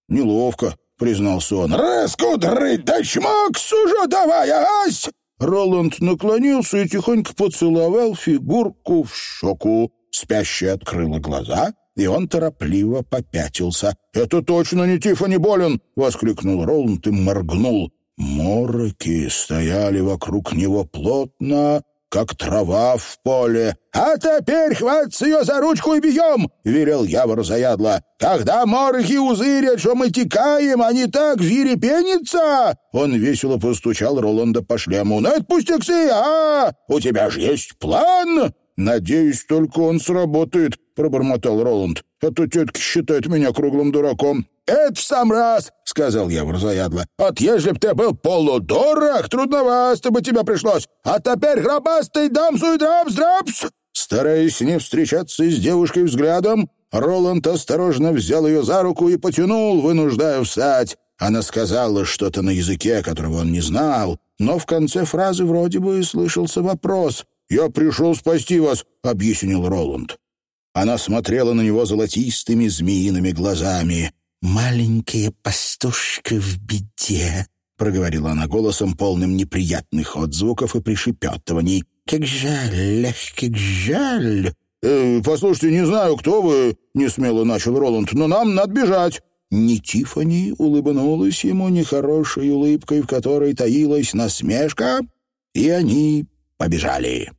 неловко», — признался он. «Раскудрыть да чмокс уже давай, ась!» Роланд наклонился и тихонько поцеловал фигурку в щеку. Спящая открыла глаза, и он торопливо попятился. «Это точно не Тиффани Болин!» — воскликнул Роланд и моргнул. Мороки стояли вокруг него плотно, как трава в поле. «А теперь хватит ее за ручку и бьем!» — велел Явор заядло. «Когда морохи узырят, что мы текаем, они так зверепенятся!» Он весело постучал Роланда по шлему. «Ну это пустяки, а? У тебя же есть план!» «Надеюсь, только он сработает», — пробормотал Роланд. «А то тетки считают меня круглым дураком». «Это в сам раз», — сказал я заядло. «От ежели б ты был полудурак, трудновато бы тебе пришлось. А теперь гробастый дамсу и драпс-драпс!» Стараясь не встречаться с девушкой взглядом, Роланд осторожно взял ее за руку и потянул, вынуждая встать. Она сказала что-то на языке, которого он не знал, но в конце фразы вроде бы слышался вопрос. «Я пришел спасти вас», — объяснил Роланд. Она смотрела на него золотистыми змеиными глазами.
«Маленькая пастушка в беде», — проговорила она голосом, полным неприятных отзвуков и пришепетываний. «Как жаль, как жаль!»
э, «Послушайте, не знаю, кто вы», — несмело начал Роланд, «но нам надо бежать».
Ни Тифани улыбнулась ему нехорошей улыбкой, в которой таилась насмешка, и они побежали.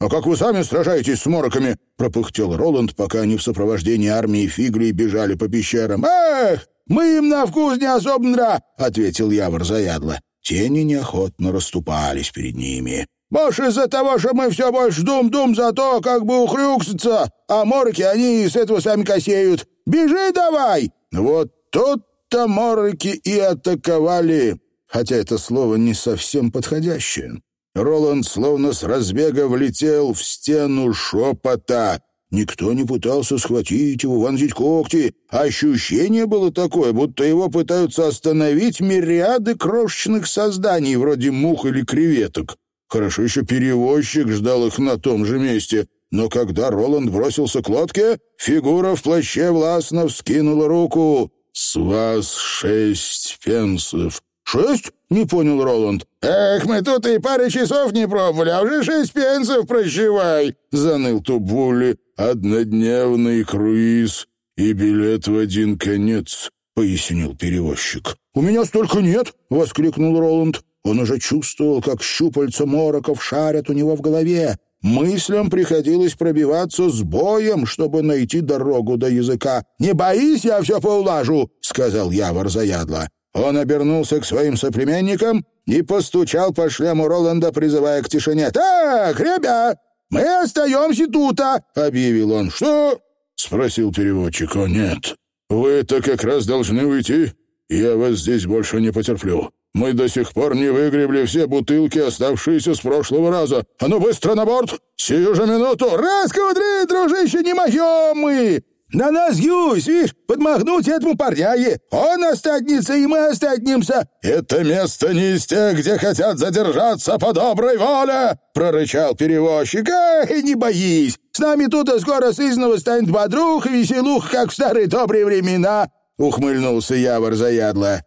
«А как вы сами сражаетесь с мороками?» — пропыхтел Роланд, пока они в сопровождении армии фиглей бежали по пещерам. «Эх, мы им на вкус не особо нра!» — ответил Явор заядло. Тени неохотно расступались перед ними. «Может, из-за того, что мы все больше дум-дум за то, как бы ухрюксаться, а мороки они с этого сами косеют. Бежи давай!» Вот тут-то мороки и атаковали, хотя это слово не совсем подходящее. Роланд словно с разбега влетел в стену шепота. Никто не пытался схватить его, вонзить когти. Ощущение было такое, будто его пытаются остановить мириады крошечных созданий, вроде мух или креветок. Хорошо еще перевозчик ждал их на том же месте. Но когда Роланд бросился к лодке, фигура в плаще властно вскинула руку. «С вас шесть пенсов». «Шесть?» — не понял Роланд. «Эх, мы тут и пары часов не пробовали, а уже шесть пенсов прощевай!» — заныл Тубули. «Однодневный круиз и билет в один конец», — пояснил перевозчик. «У меня столько нет!» — воскликнул Роланд. Он уже чувствовал, как щупальца мороков шарят у него в голове. Мыслям приходилось пробиваться с боем, чтобы найти дорогу до языка. «Не боись, я все поулажу», — сказал Явор заядло. Он обернулся к своим соплеменникам и постучал по шлему Роланда, призывая к тишине. «Так, ребят, мы остаемся тут-то», — объявил он. «Что?» — спросил переводчик. «О, нет, вы-то как раз должны уйти. Я вас здесь больше не потерплю. Мы до сих пор не выгребли все бутылки, оставшиеся с прошлого раза. А ну быстро на борт! Сию же минуту! Раз, квадри, дружище, не моем мы! На нас гюсь, видишь, подмахнуть этому парняге. Он остатнется, и мы остатнимся. Это место не из тех, где хотят задержаться по доброй воле, прорычал перевозчик. Эх, и не боись. С нами тут скоро сызнова станет бодрух и веселух, как в старые добрые времена, ухмыльнулся Явор заядло.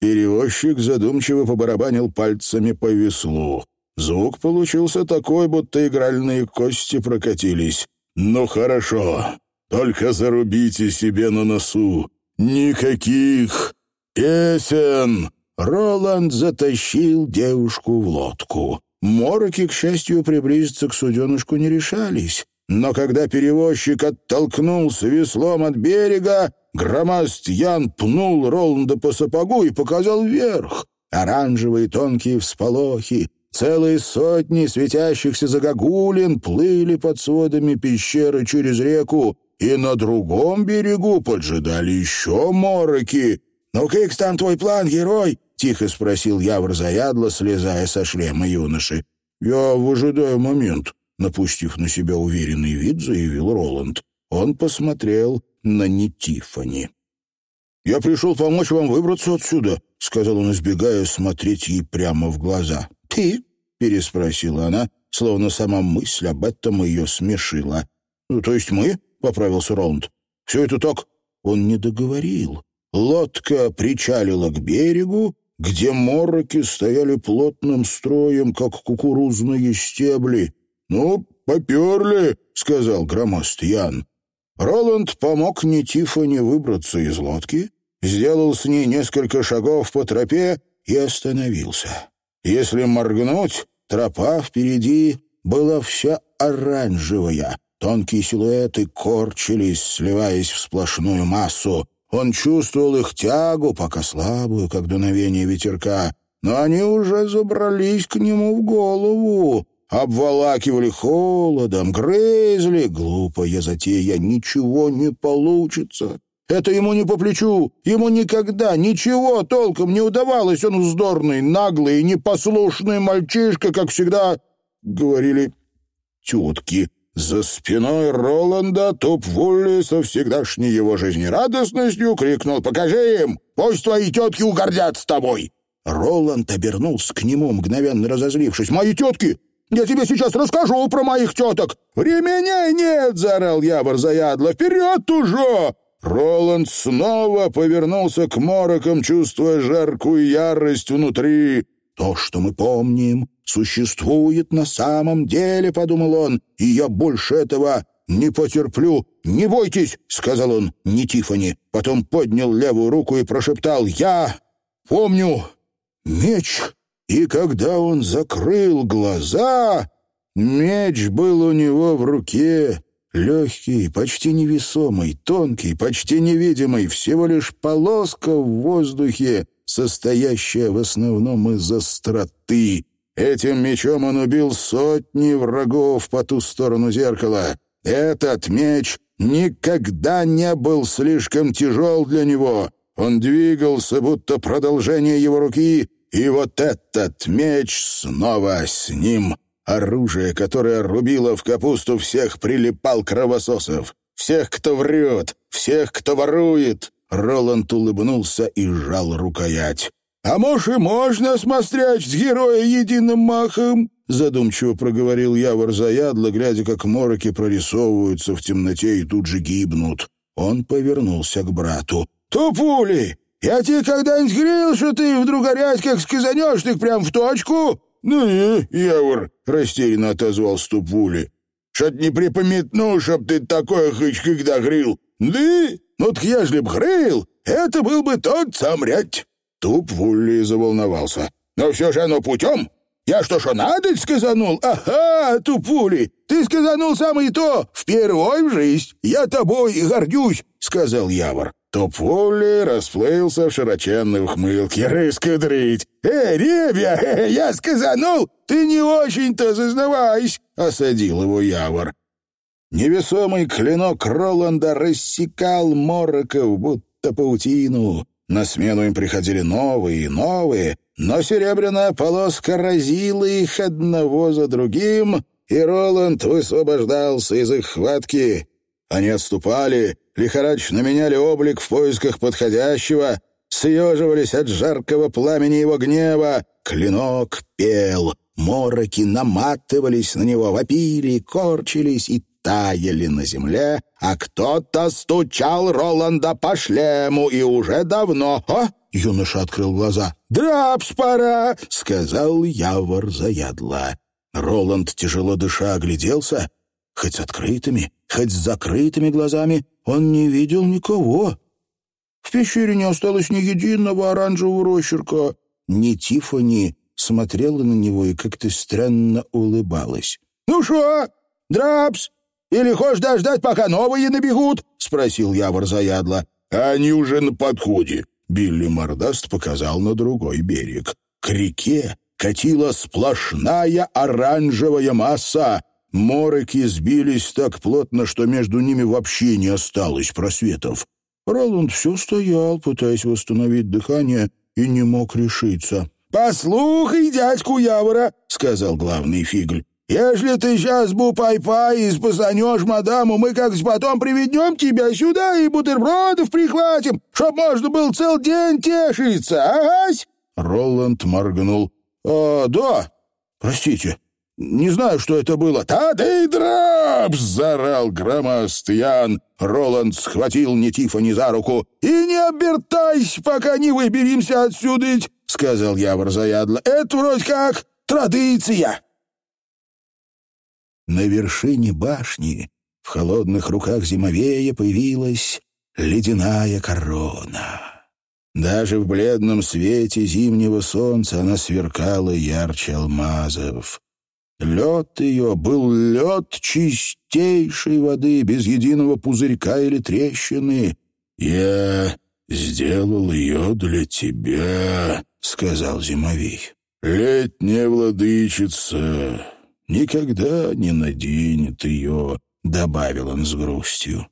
Перевозчик задумчиво побарабанил пальцами по веслу. Звук получился такой, будто игральные кости прокатились. «Ну хорошо, только зарубите себе на носу. Никаких песен!» Роланд затащил девушку в лодку. Мороки, к счастью, приблизиться к суденышку не решались. Но когда перевозчик оттолкнулся веслом от берега, Громост Ян пнул Роланда по сапогу и показал вверх. Оранжевые тонкие всполохи, целые сотни светящихся загогулин плыли под сводами пещеры через реку, и на другом берегу поджидали еще мороки. «Ну, как там твой план, герой?» — тихо спросил Явр Заядло, слезая со шлема юноши. «Я выжидаю момент», — напустив на себя уверенный вид, заявил Роланд. Он посмотрел на Нетифани. «Я пришел помочь вам выбраться отсюда», — сказал он, избегая смотреть ей прямо в глаза. «Ты?» — переспросила она, словно сама мысль об этом ее смешила. «Ну, то есть мы?» — поправился Роланд. «Все это так...» Он не договорил. Лодка причалила к берегу, где мороки стояли плотным строем, как кукурузные стебли. «Ну, поперли», — сказал громост Ян. Роланд помог Нетифоне выбраться из лодки, сделал с ней несколько шагов по тропе и остановился. Если моргнуть, тропа впереди была вся оранжевая. Тонкие силуэты корчились, сливаясь в сплошную массу. Он чувствовал их тягу, пока слабую, как дуновение ветерка, но они уже забрались к нему в голову обволакивали холодом, грызли. Глупая затея, ничего не получится. Это ему не по плечу, ему никогда ничего толком не удавалось. Он вздорный, наглый непослушный мальчишка, как всегда говорили тетки. За спиной Роланда Туп-Вулли со всегдашней его жизнерадостностью крикнул «Покажи им! Пусть твои тетки угордят тобой!» Роланд обернулся к нему, мгновенно разозлившись. «Мои тетки! Я тебе сейчас расскажу про моих теток!» «Ремней нет!» — заорал Явор заядло. «Вперед уже!» Роланд снова повернулся к морокам, чувствуя жаркую ярость внутри. «То, что мы помним, существует на самом деле», — подумал он, — «и я больше этого не потерплю. Не бойтесь», — сказал он не Тифани. Потом поднял левую руку и прошептал «Я помню меч». И когда он закрыл глаза, меч был у него в руке, легкий, почти невесомый, тонкий, почти невидимый, всего лишь полоска в воздухе, состоящая в основном из остроты. Этим мечом он убил сотни врагов по ту сторону зеркала. Этот меч никогда не был слишком тяжел для него. Он двигался, будто продолжение его руки, и вот этот меч снова с ним. Оружие, которое рубило в капусту всех прилипал кровососов. Всех, кто врет, всех, кто ворует. Роланд улыбнулся и сжал рукоять. «А может, и можно смотрячь с героя единым махом?» Задумчиво проговорил Явор заядло, глядя, как мороки прорисовываются в темноте и тут же гибнут. Он повернулся к брату. «Тупули! Я тебе когда-нибудь говорил, что ты вдруг орять как сказанешь, ты прям в точку?» «Ну не, Явор», — растерянно отозвался Тупули. «Что-то не припомятну, чтоб ты такое хоть когда грил. Да? Ну так я ж ли б грил, это был бы тот сам рядь». Тупули заволновался. «Но все же оно путем. Я что, что надо сказанул? Ага, тупули, ты сказанул самое то, впервой в жизнь. Я тобой и гордюсь», — сказал Явор. Тупули расплылся в широченной ухмылке. «Рыскудрить! Эй, ребя, я сказанул, ты не очень-то зазнавайся!» — осадил его Явор. Невесомый клинок Роланда рассекал мороков, будто паутину. На смену им приходили новые и новые, но серебряная полоска разила их одного за другим, и Роланд высвобождался из их хватки. Они отступали, лихорадочно меняли облик в поисках подходящего, съеживались от жаркого пламени его гнева. Клинок пел, мороки наматывались на него, вопили, корчились и таяли на земле, а кто-то стучал Роланда по шлему, и уже давно... «О!» — юноша открыл глаза. «Драпс пора!» — сказал Явор заядло. Роланд, тяжело дыша, огляделся. Хоть с открытыми, хоть с закрытыми глазами он не видел никого. В пещере не осталось ни единого оранжевого росчерка. Ни Тифани смотрела на него и как-то странно улыбалась. «Ну что, Драпс, или хочешь дождать, пока новые набегут?» — спросил Явор заядло. «Они уже на подходе». Билли Мордаст показал на другой берег. К реке катила сплошная оранжевая масса. Мороки сбились так плотно, что между ними вообще не осталось просветов. Роланд все стоял, пытаясь восстановить дыхание, и не мог решиться. «Послухай дядьку Явора», — сказал главный фигль. Если ты сейчас бупай-пай спасанешь мадаму, мы как-то потом приведем тебя сюда и бутербродов прихватим, чтоб можно было целый день тешиться, агась?» Роланд моргнул. «А, да, простите, не знаю, что это было». «Та ты драпс!» — заорал громостоян. Роланд схватил ни Тифани за руку. «И не обертайся, пока не выберемся отсюда!» — сказал Явор заядло. «Это вроде как традиция!» На вершине башни в холодных руках зимовея появилась ледяная корона. Даже в бледном свете зимнего солнца она сверкала ярче алмазов. Лед ее был лед чистейшей воды, без единого пузырька или трещины. «Я сделал ее для тебя», — сказал зимовей. «Летняя владычица, никогда не наденет ее», — добавил он с грустью.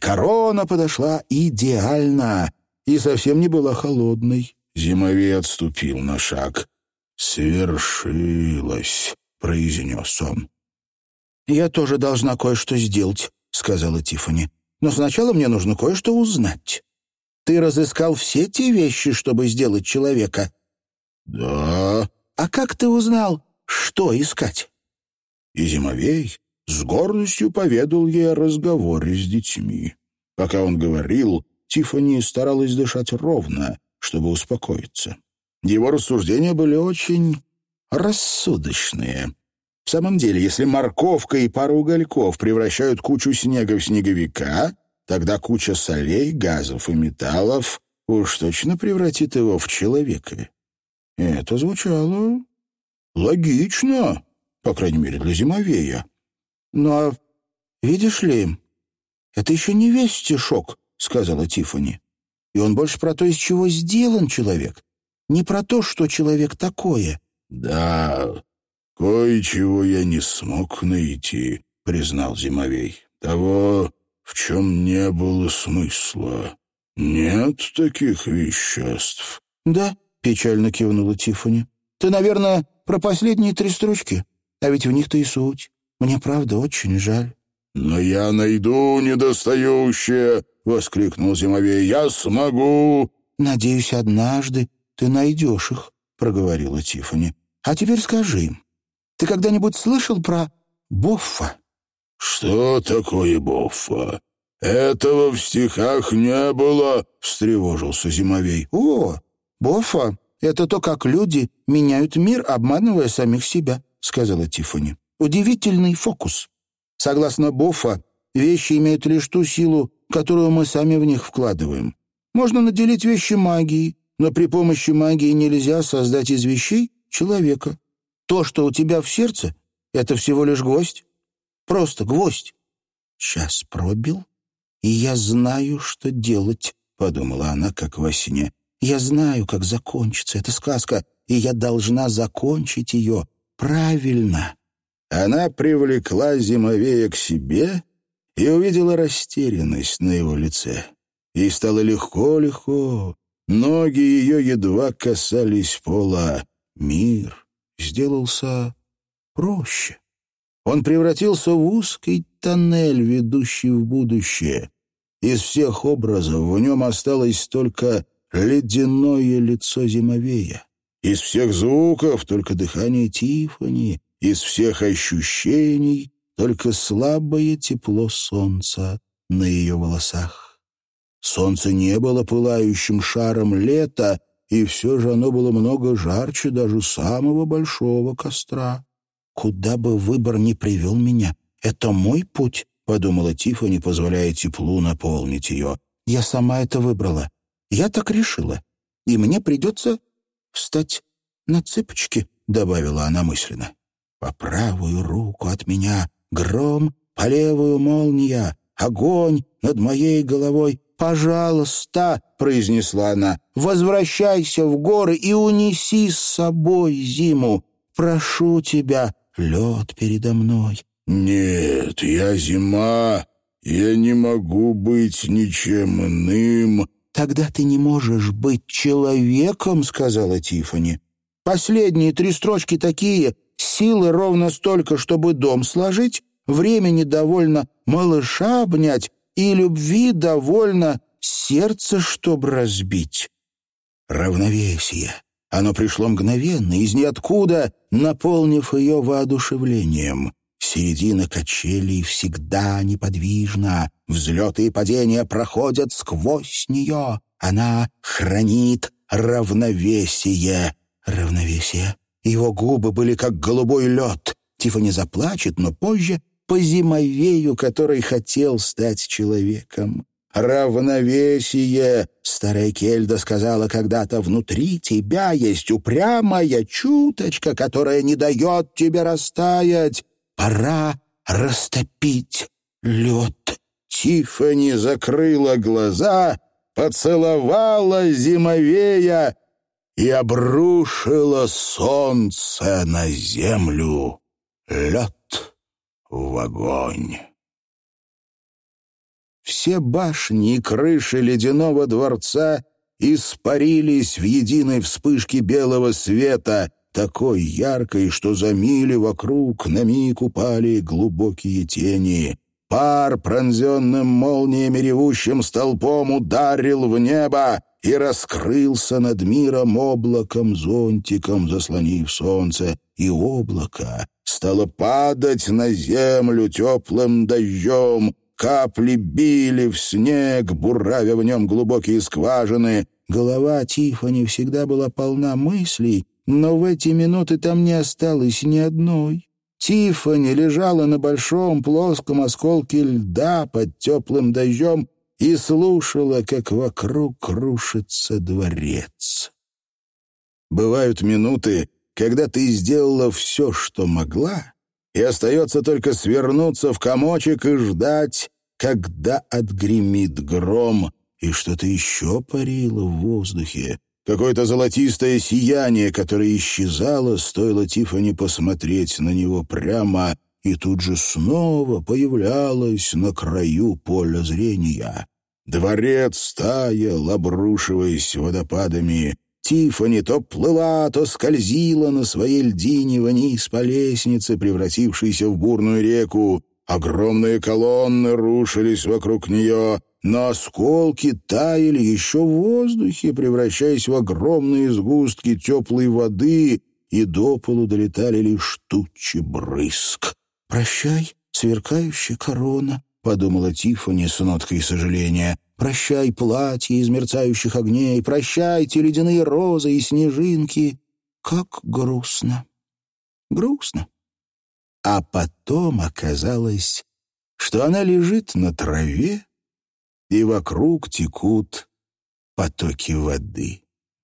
Корона подошла идеально и совсем не была холодной. Зимовей отступил на шаг. «Свершилось», — произнес он. «Я тоже должна кое-что сделать», — сказала Тиффани. «Но сначала мне нужно кое-что узнать. Ты разыскал все те вещи, чтобы сделать человека?» «Да». «А как ты узнал, что искать?» И Зимовей с гордостью поведал ей о разговоре с детьми. Пока он говорил, Тиффани старалась дышать ровно, чтобы успокоиться. Его рассуждения были очень рассудочные. В самом деле, если морковка и пара угольков превращают кучу снега в снеговика, тогда куча солей, газов и металлов уж точно превратит его в человека. Это звучало логично по крайней мере, для зимовея. «Но, видишь ли, это еще не весь стишок», — сказала Тифани. «И он больше про то, из чего сделан человек, не про то, что человек такое». «Да, кое-чего я не смог найти», — признал Зимовей. «Того, в чем не было смысла. Нет таких веществ».
«Да», — печально кивнула Тиффани. «Ты, наверное, про последние три строчки, а ведь в них-то и суть. Мне, правда, очень жаль».
«Но я найду недостающее!» — воскликнул Зимовей. «Я смогу!»
«Надеюсь, однажды ты найдешь их», — проговорила Тиффани. «А теперь скажи, ты когда-нибудь слышал про Боффа?»
«Что такое Боффа? Этого в стихах не было», — встревожился Зимовей.
«О, Боффа — это то, как люди меняют мир, обманывая самих себя», — сказала Тиффани. «Удивительный фокус. Согласно Боффа, вещи имеют лишь ту силу, которую мы сами в них вкладываем. Можно наделить вещи магией, но при помощи магии нельзя создать из вещей человека. То, что у тебя в сердце, — это всего лишь гвоздь. Просто гвоздь. Час пробил, и я знаю, что делать, — подумала она, как во сне. Я знаю, как закончится эта сказка, и я должна закончить ее правильно.
Она привлекла Зимовея к себе и увидела растерянность на его лице. Ей стало легко-легко, ноги ее едва касались пола. Мир сделался проще. Он превратился в узкий тоннель, ведущий в будущее. Из всех образов в нем осталось только ледяное лицо зимовея. Из всех звуков только дыхание Тифани, из всех ощущений только слабое тепло солнца на ее волосах. Солнце не было пылающим шаром лета, и все же оно было много жарче даже самого большого костра.
«Куда бы выбор ни привел меня, это мой путь», — подумала Тиффани, позволяя теплу наполнить ее. «Я сама это выбрала. Я так решила. И мне придется встать на цыпочки», — добавила она мысленно. По правую руку от меня гром, по левую молния, огонь над моей головой. «Пожалуйста», — произнесла она, — «возвращайся в горы и унеси с собой зиму. Прошу тебя, лед передо мной».
«Нет, я зима, я не могу быть ничем иным».
«Тогда ты не можешь быть человеком», — сказала Тифани. «Последние три строчки такие, Силы ровно столько, чтобы дом сложить, времени довольно малыша обнять и любви довольно сердце, чтобы разбить. Равновесие. Оно пришло мгновенно, из ниоткуда, наполнив ее воодушевлением. Середина качелей всегда неподвижна, взлеты и падения проходят сквозь нее. Она хранит равновесие. Равновесие его губы были как голубой лед. Тиффани заплачет, но позже по зимовею, который хотел стать человеком. «Равновесие!» — старая Кельда сказала когда-то, «внутри тебя есть упрямая чуточка, которая не дает тебе растаять. Пора растопить лед». Тиффани закрыла глаза, поцеловала зимовея и обрушило солнце на землю, лед в огонь. Все башни и крыши ледяного дворца испарились в единой вспышке белого света, такой яркой, что за мили вокруг на миг упали глубокие тени. Пар, пронзенным молниями ревущим столпом, ударил в небо, и раскрылся над миром облаком-зонтиком, заслонив солнце, и облако стало падать на землю теплым дождем, капли били в снег, буравя в нем глубокие скважины. Голова Тифани всегда была полна мыслей, но в эти минуты там не осталось ни одной. Тифани лежала на большом плоском осколке льда под теплым дождем и слушала, как вокруг крушится дворец. Бывают минуты, когда ты сделала все, что могла, и остается только свернуться в комочек и ждать, когда отгремит гром, и что-то еще парило в воздухе, какое-то золотистое сияние, которое исчезало, стоило Тифани посмотреть на него прямо, и тут же снова появлялась на краю поля зрения. Дворец таял, обрушиваясь водопадами.
Тиффани то плыла, то скользила на своей льдине вниз по лестнице, превратившейся в бурную реку. Огромные колонны рушились вокруг нее, но осколки таяли еще в воздухе, превращаясь в огромные сгустки теплой воды, и до полу долетали лишь тучи брызг. «Прощай, сверкающая корона», — подумала Тиффани с ноткой сожаления. «Прощай, платье из мерцающих огней, прощайте, ледяные розы и снежинки. Как грустно, грустно». А потом оказалось, что она лежит на траве, и вокруг текут потоки воды.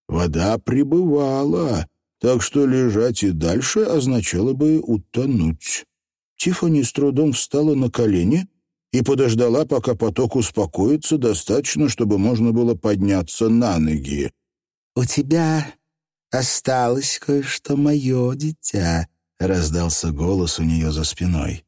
Вода прибывала, так что лежать и дальше означало бы утонуть. Тиффани с трудом встала на колени и подождала, пока поток успокоится достаточно, чтобы можно было подняться на ноги. «У тебя осталось кое-что мое, дитя», — раздался голос у нее за спиной.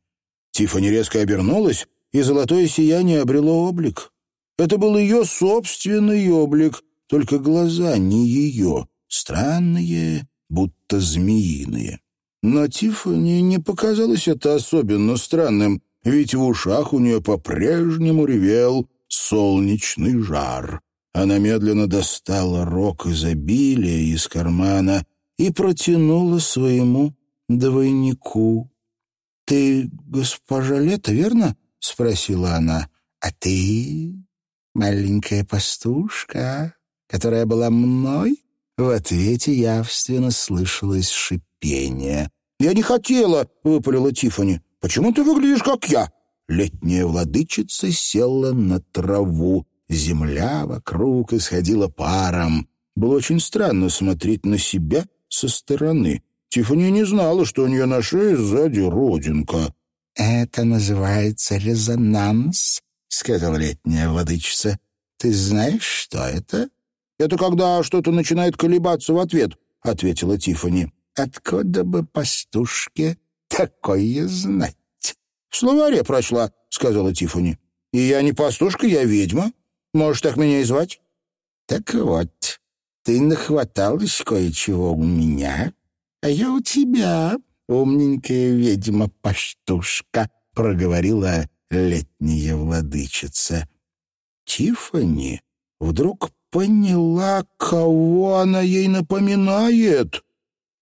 Тиффани резко обернулась, и золотое сияние обрело облик. Это был ее собственный облик, только глаза не ее, странные, будто змеиные. Но Тиффани не показалось это особенно странным, ведь в ушах у нее по-прежнему ревел солнечный жар. Она медленно достала рог изобилия из кармана и протянула своему двойнику. «Ты госпожа Лето, верно?» — спросила она. «А ты маленькая пастушка, которая была мной?» В ответе явственно слышалось шипение. «Я не хотела!» — выпалила Тифани. «Почему ты выглядишь, как я?» Летняя владычица села на траву. Земля вокруг исходила паром. Было очень странно смотреть на себя со стороны. Тифани не знала, что у нее на шее сзади родинка. «Это называется резонанс», — сказала летняя владычица. «Ты знаешь, что это?» «Это когда что-то начинает колебаться в ответ», — ответила Тифани. «Откуда бы пастушке такое знать?» «В словаре прочла», — сказала Тифани. «И я не пастушка, я ведьма. Можешь так меня и звать?» «Так вот, ты нахваталась кое-чего у меня, а я у тебя, умненькая ведьма-пастушка», — проговорила летняя владычица. Тифани вдруг поняла, кого она ей напоминает.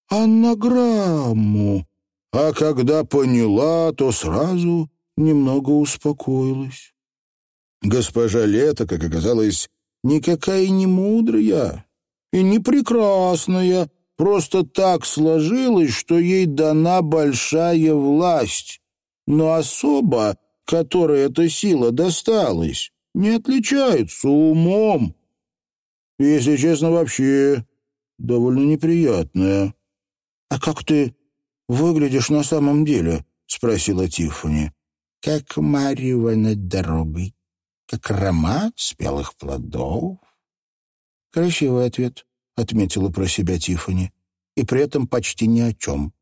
Аннаграмму. А когда поняла, то сразу немного успокоилась. Госпожа Лето, как оказалось, никакая не мудрая и не прекрасная, просто так сложилось, что ей дана большая власть. Но особо, которой эта сила досталась, не отличается умом если честно, вообще довольно неприятная. «А как ты выглядишь на самом деле?» — спросила Тиффани. «Как марево над дорогой, как аромат спелых плодов». «Красивый ответ», — отметила про себя Тиффани, и при этом почти ни о чем.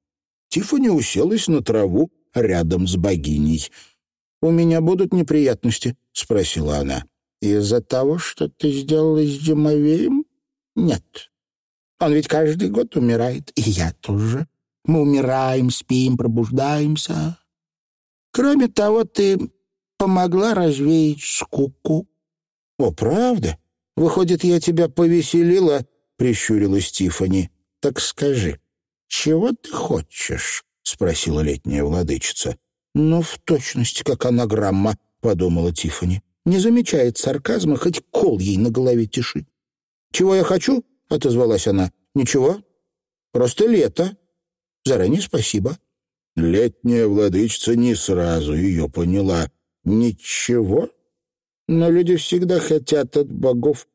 Тиффани уселась на траву рядом с богиней. «У меня будут неприятности?» — спросила она. Из-за того, что ты сделала с Зимовеем? Нет. Он ведь каждый год умирает, и я тоже. Мы умираем, спим, пробуждаемся. Кроме того, ты помогла развеять скуку. — О, правда? Выходит, я тебя повеселила, — прищурилась Тифани. Так скажи, чего ты хочешь? — спросила летняя владычица. — Ну, в точности, как анаграмма, — подумала Тифани не замечает сарказма, хоть кол ей на голове тиши. «Чего я хочу?» — отозвалась она. «Ничего. Просто лето. Заранее спасибо». Летняя владычица не сразу ее поняла. «Ничего? Но люди всегда хотят от богов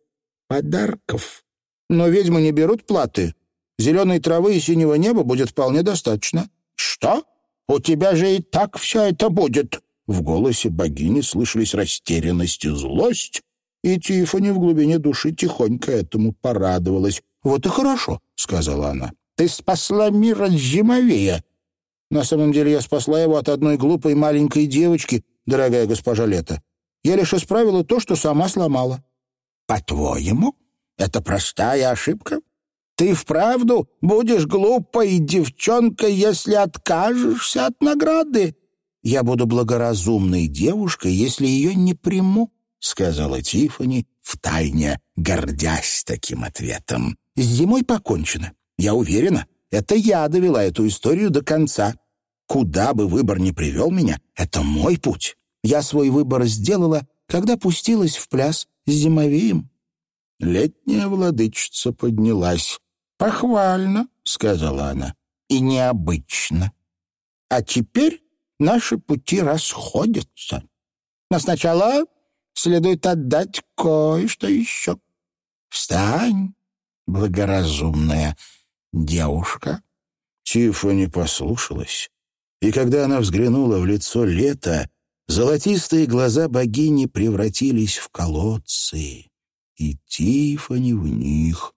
подарков. Но ведьмы не берут платы. Зеленой травы и синего неба будет вполне достаточно». «Что? У тебя же и так все это будет!» В голосе богини слышались растерянность и злость, и Тиффани в глубине души тихонько этому порадовалась. «Вот и хорошо», — сказала она. «Ты спасла мир от зимовея». «На самом деле я спасла его от одной глупой маленькой девочки, дорогая госпожа Лето. Я лишь исправила то, что сама сломала». «По-твоему, это простая ошибка?
Ты вправду будешь глупой девчонкой, если откажешься от награды? Я буду благоразумной девушкой, если ее не приму, сказала Тифани, втайне гордясь таким ответом. С зимой покончено. Я уверена, это я довела эту историю до конца. Куда бы выбор ни привел меня, это мой путь. Я свой выбор сделала, когда пустилась в пляс с зимовеем. Летняя владычица поднялась. «Похвально», — сказала она, — «и необычно. А теперь наши пути расходятся. Но сначала следует отдать кое-что еще. Встань, благоразумная девушка».
Тиффани послушалась, и когда она взглянула в лицо лета, золотистые глаза богини превратились в колодцы, и Тиффани в них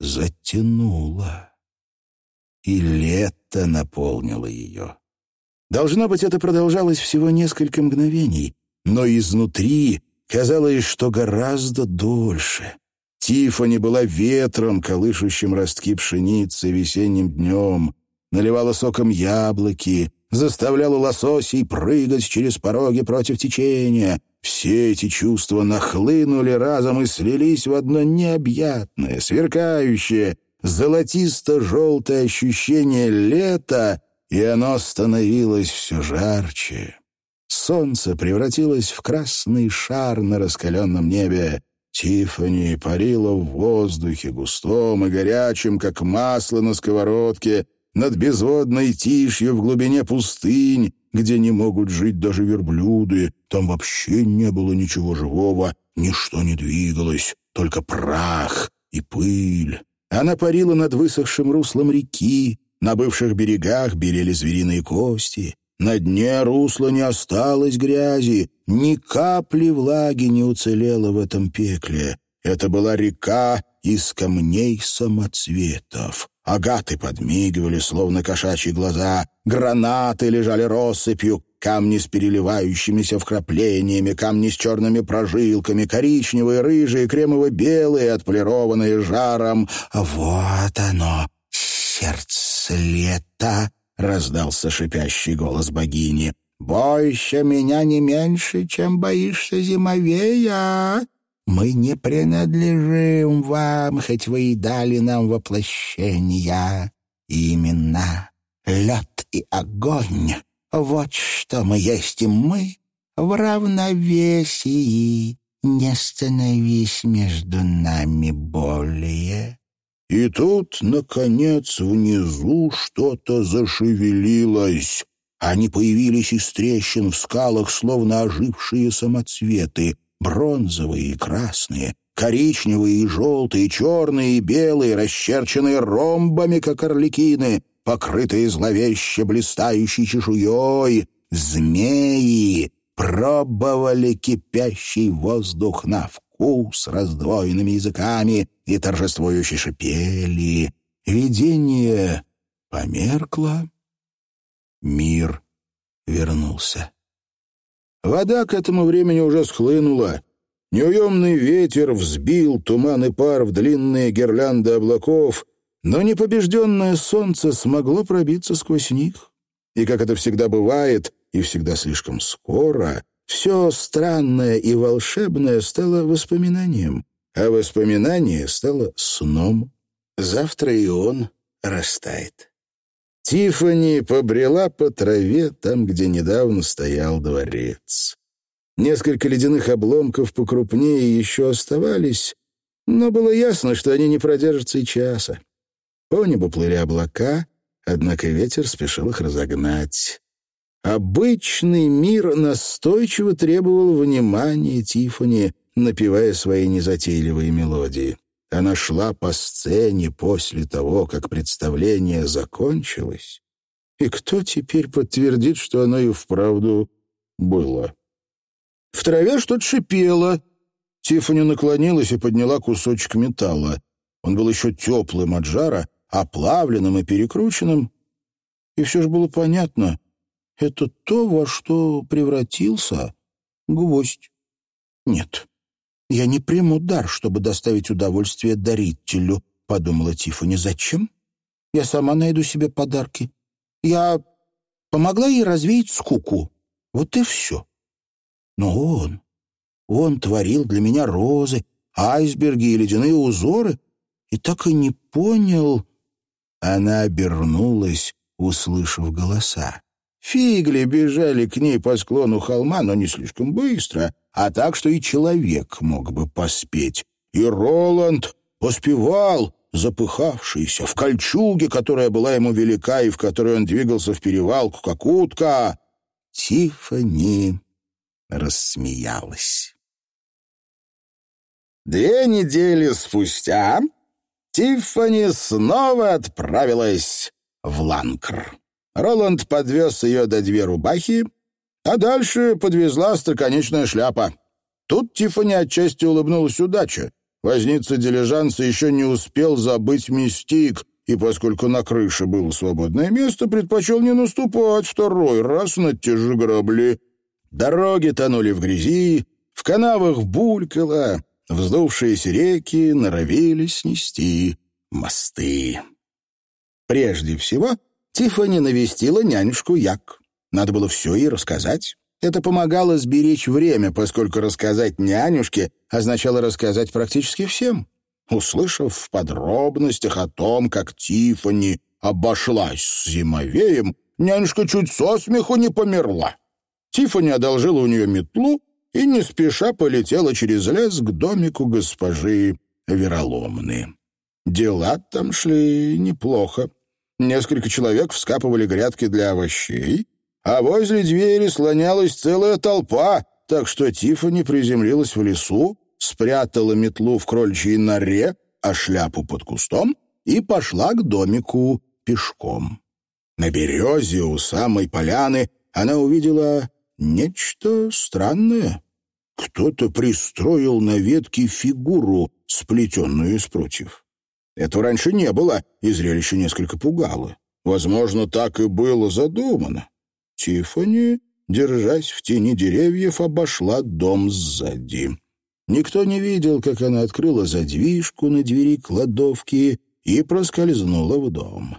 затянуло. И лето наполнило ее. Должно быть, это продолжалось всего несколько мгновений, но изнутри казалось, что гораздо дольше. Тифани была ветром, колышущим ростки пшеницы весенним днем, наливала соком яблоки, заставляла лососей прыгать через пороги против течения, все эти чувства нахлынули разом и слились в одно необъятное, сверкающее, золотисто-желтое ощущение лета, и оно становилось все жарче. Солнце превратилось в красный шар на раскаленном небе. Тиффани парила в воздухе, густом и горячем, как масло на сковородке, над безводной тишью в глубине пустынь, где не могут жить даже верблюды. Там вообще не было ничего живого, ничто не двигалось, только прах и пыль. Она парила над высохшим руслом реки, на бывших берегах белели звериные кости, на дне русла не осталось грязи, ни капли влаги не уцелело в этом пекле. Это была река из камней самоцветов. Агаты подмигивали, словно кошачьи глаза. Гранаты лежали россыпью, камни с переливающимися вкраплениями, камни с черными прожилками, коричневые, рыжие, кремово-белые, отполированные жаром. «Вот оно, сердце лета!» — раздался шипящий голос богини. «Бойся меня не меньше, чем боишься зимовея!» Мы не принадлежим вам, хоть вы и дали нам воплощения. Именно лед и огонь — вот что мы есть и мы в равновесии. Не становись между нами более.
И тут, наконец, внизу что-то зашевелилось. Они появились из трещин в скалах, словно ожившие самоцветы — бронзовые и красные, коричневые и желтые, черные и белые, расчерченные ромбами, как орликины, покрытые зловеще блистающей чешуей, змеи пробовали кипящий воздух на вкус раздвоенными языками и торжествующе шипели. Видение померкло, мир вернулся. Вода к этому времени уже схлынула. Неуемный ветер взбил туман и пар в длинные гирлянды облаков, но непобежденное солнце смогло пробиться сквозь них. И, как это всегда бывает, и всегда слишком скоро, все странное и волшебное стало воспоминанием, а воспоминание стало сном. Завтра и он растает. Тифани побрела по траве там, где недавно стоял дворец. Несколько ледяных обломков покрупнее еще оставались, но было ясно, что они не продержатся и часа. По небу плыли облака, однако ветер спешил их разогнать. Обычный мир настойчиво требовал внимания Тифани, напевая свои незатейливые мелодии. Она шла по сцене после того, как представление закончилось. И кто теперь подтвердит, что оно и вправду было? В траве что-то шипело. Тиффани наклонилась и подняла кусочек металла. Он был еще теплым от жара, оплавленным и перекрученным. И все же было понятно, это то, во что превратился гвоздь. Нет, «Я не приму дар, чтобы доставить удовольствие дарителю», — подумала Тиффани. «Зачем? Я сама найду себе подарки. Я помогла ей развеять скуку. Вот и все. Но он, он творил для меня розы, айсберги и ледяные узоры, и так и не понял...» Она обернулась, услышав голоса. Фигли бежали к ней по склону холма, но не слишком быстро, а так, что и человек мог бы поспеть. И Роланд поспевал, запыхавшийся, в кольчуге, которая была ему велика и в которой он двигался в перевалку, как утка. Тиффани рассмеялась. Две недели спустя Тиффани снова отправилась в Ланкр. Роланд подвез ее до две рубахи, а дальше подвезла остроконечная шляпа. Тут Тиффани отчасти улыбнулась удача. Возница дилижанса еще не успел забыть мистик, и поскольку на крыше было свободное место, предпочел не наступать второй раз на те же грабли. Дороги тонули в грязи, в канавах булькало, вздувшиеся реки норовили снести мосты. Прежде всего Тиффани навестила нянюшку Як. Надо было все ей рассказать. Это помогало сберечь время, поскольку рассказать нянюшке означало рассказать практически всем. Услышав в подробностях о том, как Тиффани обошлась с зимовеем, нянюшка чуть со смеху не померла. Тиффани одолжила у нее метлу и не спеша полетела через лес к домику госпожи Вероломны. Дела там шли неплохо. Несколько человек вскапывали грядки для овощей, а возле двери слонялась целая толпа, так что Тиффани приземлилась в лесу, спрятала метлу в крольчьей норе, а шляпу под кустом и пошла к домику пешком. На березе у самой поляны она увидела нечто странное. Кто-то пристроил на ветке фигуру, сплетенную из прутьев. Этого раньше не было, и зрелище несколько пугало. Возможно, так и было задумано. Тиффани, держась в тени деревьев, обошла дом сзади. Никто не видел, как она открыла задвижку на двери кладовки и проскользнула в дом.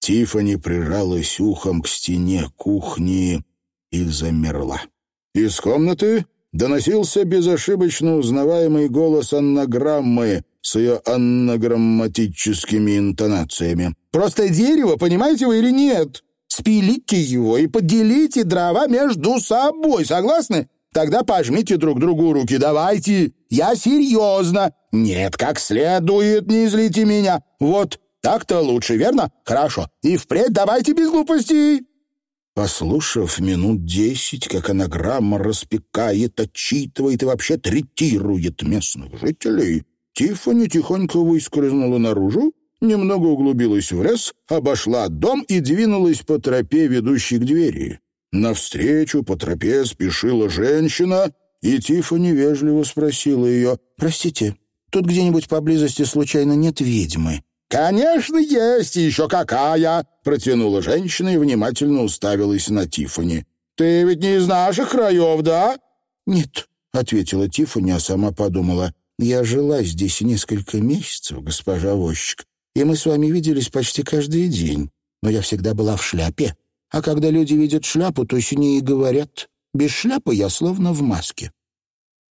Тиффани прижалась ухом к стене кухни и замерла. Из комнаты доносился безошибочно узнаваемый голос аннаграммы с ее аннаграмматическими интонациями. «Просто дерево, понимаете вы или нет? Спилите его и поделите дрова между собой, согласны? Тогда пожмите друг другу руки, давайте. Я серьезно. Нет, как следует, не злите меня. Вот так-то лучше, верно? Хорошо. И впредь давайте без глупостей». Послушав минут десять, как анаграмма распекает, отчитывает и вообще третирует местных жителей, Тиффани тихонько выскользнула наружу, немного углубилась в лес, обошла дом и двинулась по тропе, ведущей к двери. Навстречу по тропе спешила женщина, и Тиффани вежливо спросила ее, «Простите, тут где-нибудь поблизости случайно нет ведьмы?» «Конечно, есть, еще какая!» — протянула женщина и внимательно уставилась на Тиффани. «Ты ведь не из наших краев, да?» «Нет», — ответила Тиффани, а сама подумала. «Я жила здесь несколько месяцев, госпожа возчик, и мы с вами виделись почти каждый день, но я всегда была в шляпе. А когда люди видят шляпу, то с ней и говорят. Без шляпы я словно в маске».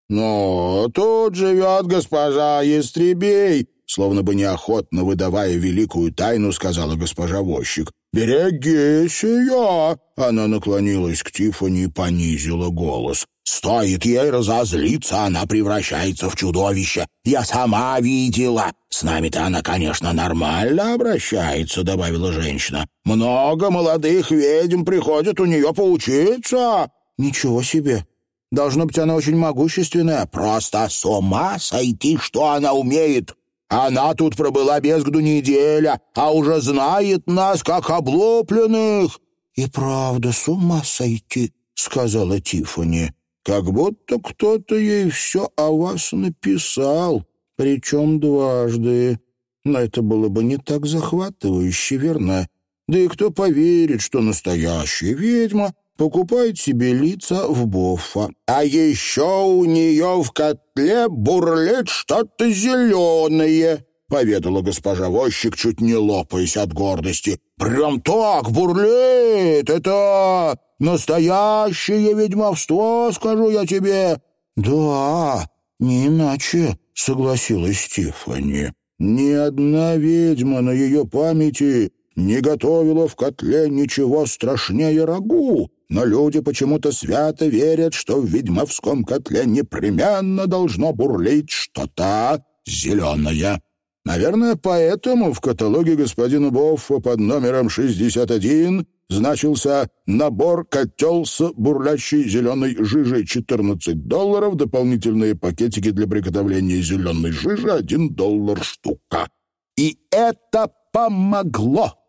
«Но тут живет госпожа Естребей», словно бы неохотно выдавая великую тайну, сказала госпожа Возчик. «Берегись ее!» Она наклонилась к Тиффани и понизила голос. «Стоит ей разозлиться, она превращается в чудовище. Я сама видела. С нами-то она, конечно, нормально обращается», — добавила женщина. «Много молодых ведьм приходит у нее поучиться». «Ничего себе! Должно быть, она очень могущественная. Просто с ума сойти, что она умеет!» Она тут пробыла без году неделя, а уже знает нас, как облупленных». «И правда, с ума сойти», — сказала Тиффани. «Как будто кто-то ей все о вас написал, причем дважды. Но это было бы не так захватывающе, верно? Да и кто поверит, что настоящая ведьма покупает себе лица в Боффа. А еще у нее в котле бурлит что-то зеленое.
поведала госпожа Возчик, чуть не лопаясь от гордости. «Прям так бурлит! Это настоящее ведьмовство, скажу я тебе!»
«Да, не иначе», — согласилась Тиффани.
«Ни одна ведьма на ее памяти не готовила в котле ничего страшнее рагу, но люди почему-то свято верят, что в ведьмовском котле непременно должно бурлить что-то зеленое. Наверное, поэтому в каталоге господина Боффа под номером 61 значился набор котел с бурлящей зеленой жижей 14 долларов, дополнительные пакетики для приготовления зеленой жижи 1 доллар штука. И это помогло.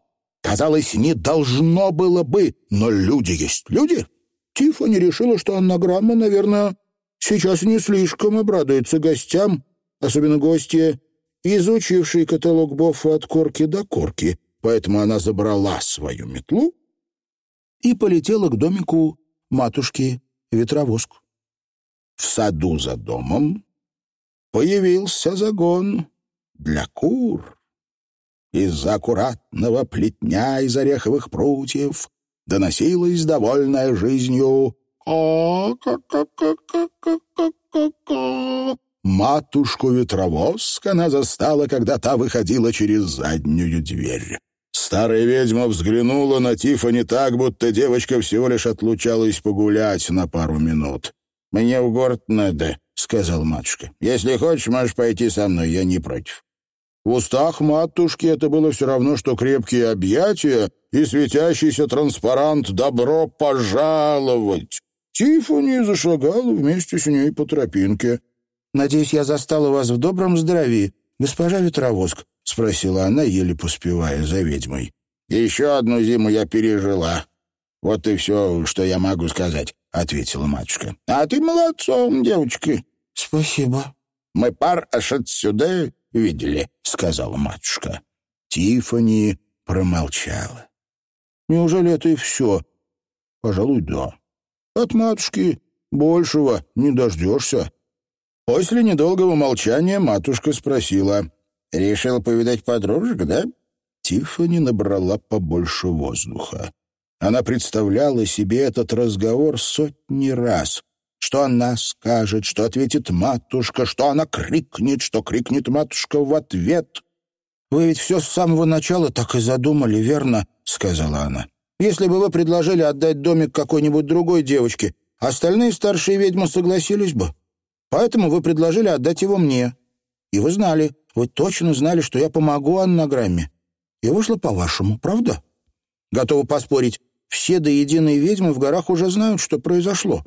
Казалось, не должно было бы, но люди есть люди. Тиффани решила, что аннаграмма, наверное, сейчас не слишком обрадуется гостям, особенно гостья, изучивший каталог Боффа от корки до корки, поэтому она забрала свою метлу и полетела к домику матушки Ветровоск. В саду за домом появился загон для кур. Из-за аккуратного плетня из ореховых прутьев доносилась довольная жизнью «ка-ка-ка-ка-ка-ка-ка-ка». Матушку-ветровозк она застала, когда та выходила через заднюю дверь. Старая ведьма взглянула на Тифани так, будто девочка всего лишь отлучалась погулять на пару минут. «Мне в город надо», — сказал матушка. «Если хочешь, можешь пойти со мной, я не против». В устах матушки это было все равно, что крепкие объятия и светящийся транспарант «Добро пожаловать!». Тифани зашагала вместе с ней по тропинке.
«Надеюсь, я застала вас в добром здравии, госпожа Ветровоск», — спросила она, еле поспевая за ведьмой.
«Еще одну зиму я пережила. Вот и все, что я могу сказать», — ответила матушка. «А ты молодцом, девочка».
«Спасибо».
«Мы пар аж отсюда видели», — сказала матушка. Тифани промолчала. «Неужели это и все?» «Пожалуй, да. От матушки большего не дождешься». После недолгого молчания матушка спросила. «Решил повидать подружек, да?» Тиффани набрала побольше воздуха. Она представляла себе этот разговор сотни раз. Что она скажет, что ответит матушка, что она крикнет, что крикнет матушка в ответ.
«Вы ведь все с самого начала так и задумали, верно?» — сказала она. «Если бы вы предложили отдать домик какой-нибудь другой девочке, остальные старшие ведьмы согласились бы. Поэтому вы предложили отдать его мне. И вы знали, вы точно знали, что я помогу аннаграмме. И вышло по-вашему, правда? Готовы поспорить, все до единой ведьмы в горах уже знают, что произошло.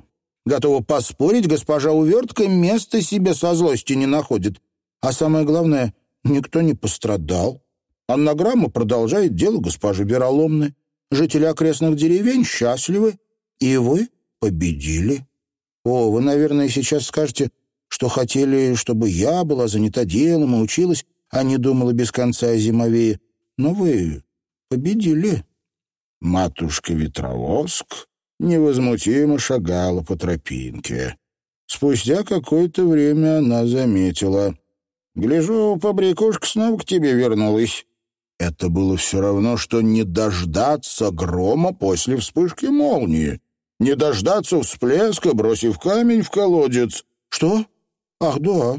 Готовы поспорить, госпожа Увертка места себе со злости не находит. А самое главное, никто не пострадал. Аннаграмма продолжает дело госпожи Вероломны. Жители окрестных деревень счастливы, и вы победили. О, вы, наверное, сейчас скажете, что хотели, чтобы я была занята делом и училась, а не думала без конца о зимовее. Но вы победили. Матушка-ветровоск невозмутимо шагала по тропинке. Спустя какое-то время она заметила. «Гляжу, побрякушка снова к тебе вернулась». Это было все равно, что не дождаться грома после вспышки молнии не дождаться всплеска, бросив камень в колодец. Что? Ах, да,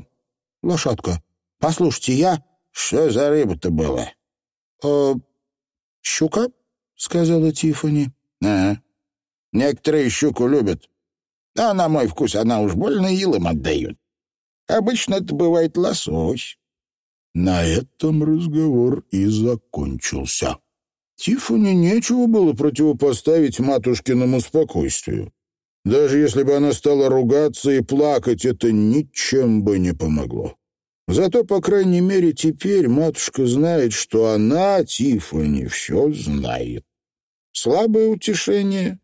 лошадка. Послушайте, я... Что за рыба-то была? Э, щука, сказала Тифани. Ага. Некоторые щуку любят. А на мой вкус она уж больно илом отдает. Обычно это бывает лосось. На этом разговор и закончился. Тиффани нечего было противопоставить матушкиному спокойствию. Даже если бы она стала ругаться и плакать, это ничем бы не помогло. Зато, по крайней мере, теперь матушка знает, что она, Тиффани, все знает. Слабое утешение,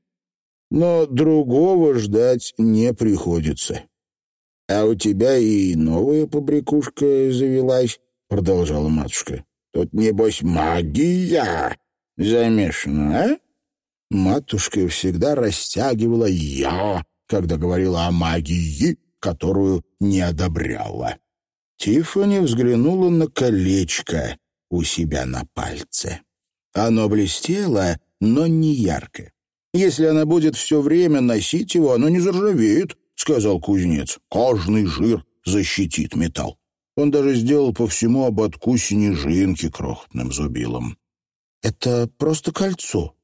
но другого ждать не приходится. — А у тебя и новая побрякушка завелась, — продолжала матушка. — Тут, небось, магия замешана, а? Матушка всегда растягивала «я», когда говорила о магии, которую не одобряла.
Тиффани взглянула на колечко у себя на пальце. Оно блестело, но не ярко. «Если она будет все время носить его, оно не заржавеет», — сказал кузнец. «Кожный жир защитит металл». Он даже сделал по всему ободку снежинки крохотным зубилом. «Это просто кольцо.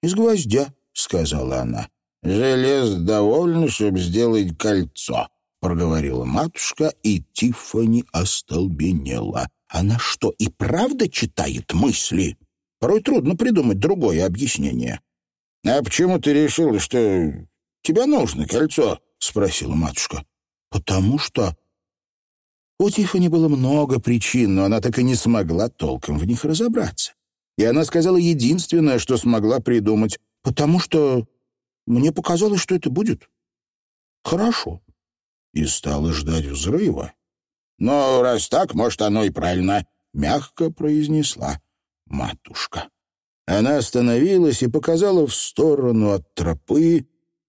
Из гвоздя», — сказала она. «Желез довольно, чтобы сделать кольцо», — проговорила матушка, и Тиффани остолбенела. «Она что, и правда читает мысли?» Порой трудно придумать другое объяснение. — А почему ты решила, что тебе нужно кольцо? — спросила матушка. — Потому что... У Тиффани было много причин, но она так и не смогла толком в них разобраться. И она сказала единственное, что смогла придумать, потому что мне показалось, что это будет хорошо. И стала ждать взрыва. «Ну, раз так, может, оно и правильно», — мягко произнесла матушка. Она остановилась и показала в сторону от тропы,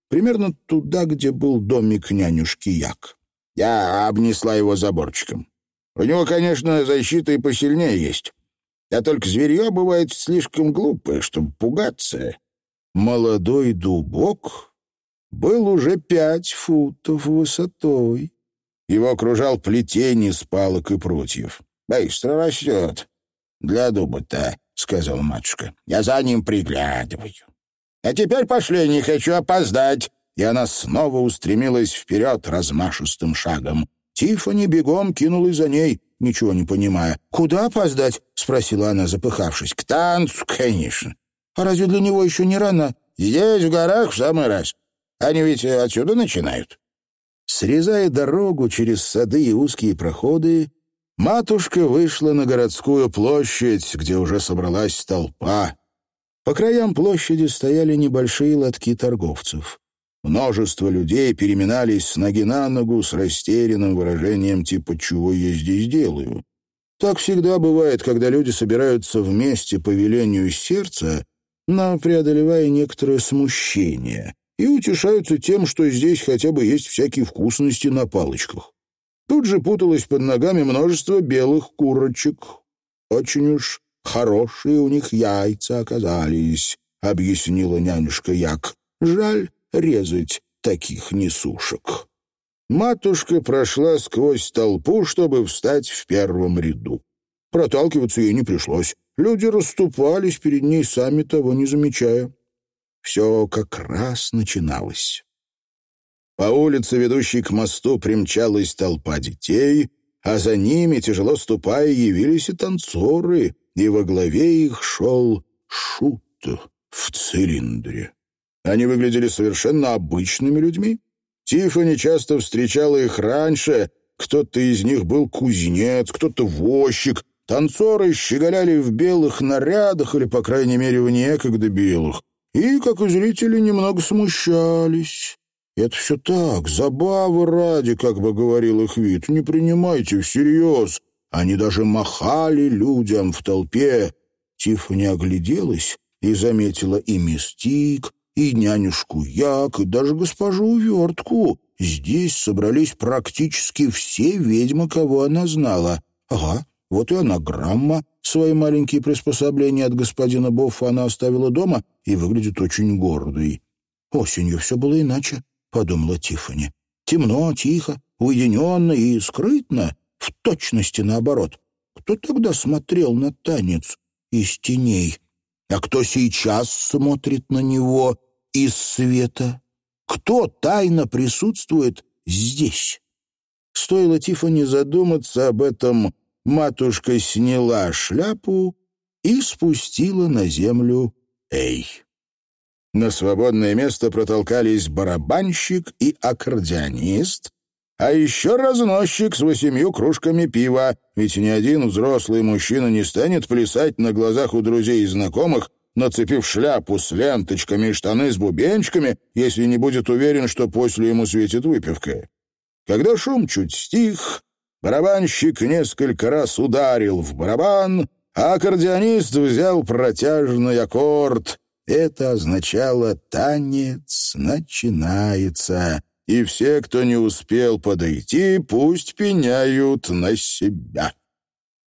примерно туда, где был домик нянюшки Як. Я обнесла его заборчиком. У него, конечно, защита и посильнее есть. А только зверье бывает слишком глупое, чтобы пугаться. Молодой дубок был уже пять футов высотой. Его окружал плетень из палок и прутьев. Быстро растет. «Для дуба-то», — сказал матушка. «Я за ним приглядываю». «А теперь пошли, не хочу опоздать». И она снова устремилась вперед размашистым шагом. Тиффани бегом кинулась за ней, ничего не понимая. «Куда опоздать?» — спросила она, запыхавшись. «К танцу, конечно». «А разве для него еще не рано?» «Здесь, в горах, в самый раз. Они ведь отсюда начинают». Срезая дорогу через сады и узкие проходы, Матушка вышла на городскую площадь, где уже собралась толпа. По краям площади стояли небольшие лотки торговцев. Множество людей переминались с ноги на ногу с растерянным выражением типа «чего я здесь делаю?». Так всегда бывает, когда люди собираются вместе по велению сердца, но преодолевая некоторое смущение, и утешаются тем, что здесь хотя бы есть всякие вкусности на палочках. Тут же путалось под ногами множество белых курочек. Очень уж хорошие у них яйца оказались, — объяснила нянюшка Як. Жаль резать таких несушек. Матушка прошла сквозь толпу, чтобы встать в первом ряду. Проталкиваться ей не пришлось. Люди расступались перед ней, сами того не замечая. Все как раз начиналось. По улице, ведущей к мосту, примчалась толпа детей, а за ними, тяжело ступая, явились и танцоры, и во главе их шел Шут в цилиндре. Они выглядели совершенно обычными людьми. Тиффани часто встречала их раньше. Кто-то из них был кузнец, кто-то возчик. Танцоры щеголяли в белых нарядах или, по крайней мере, в некогда белых. И, как и зрители, немного смущались. Это все так, забавы ради, как бы говорил их вид. Не принимайте всерьез. Они даже махали людям в толпе. Тиффани огляделась и заметила и мистик, и нянюшку Як, и даже госпожу Увертку. Здесь собрались практически все ведьмы, кого она знала. Ага, вот и анаграмма. Свои маленькие приспособления от господина Боффа она оставила дома и выглядит очень гордой. Осенью все было иначе подумала Тиффани. Темно, тихо, уединенно и скрытно, в точности наоборот. Кто тогда смотрел на танец из теней? А кто сейчас смотрит на него из света? Кто тайно присутствует здесь? Стоило Тиффани задуматься об этом, матушка сняла шляпу и спустила на землю Эй. На свободное место протолкались барабанщик и аккордеонист, а еще разносчик с восемью кружками пива, ведь ни один взрослый мужчина не станет плясать на глазах у друзей и знакомых, нацепив шляпу с ленточками и штаны с бубенчиками, если не будет уверен, что после ему светит выпивка. Когда шум чуть стих, барабанщик несколько раз ударил в барабан, а аккордеонист взял протяжный аккорд — это означало «танец начинается». и все, кто не успел подойти, пусть пеняют на себя.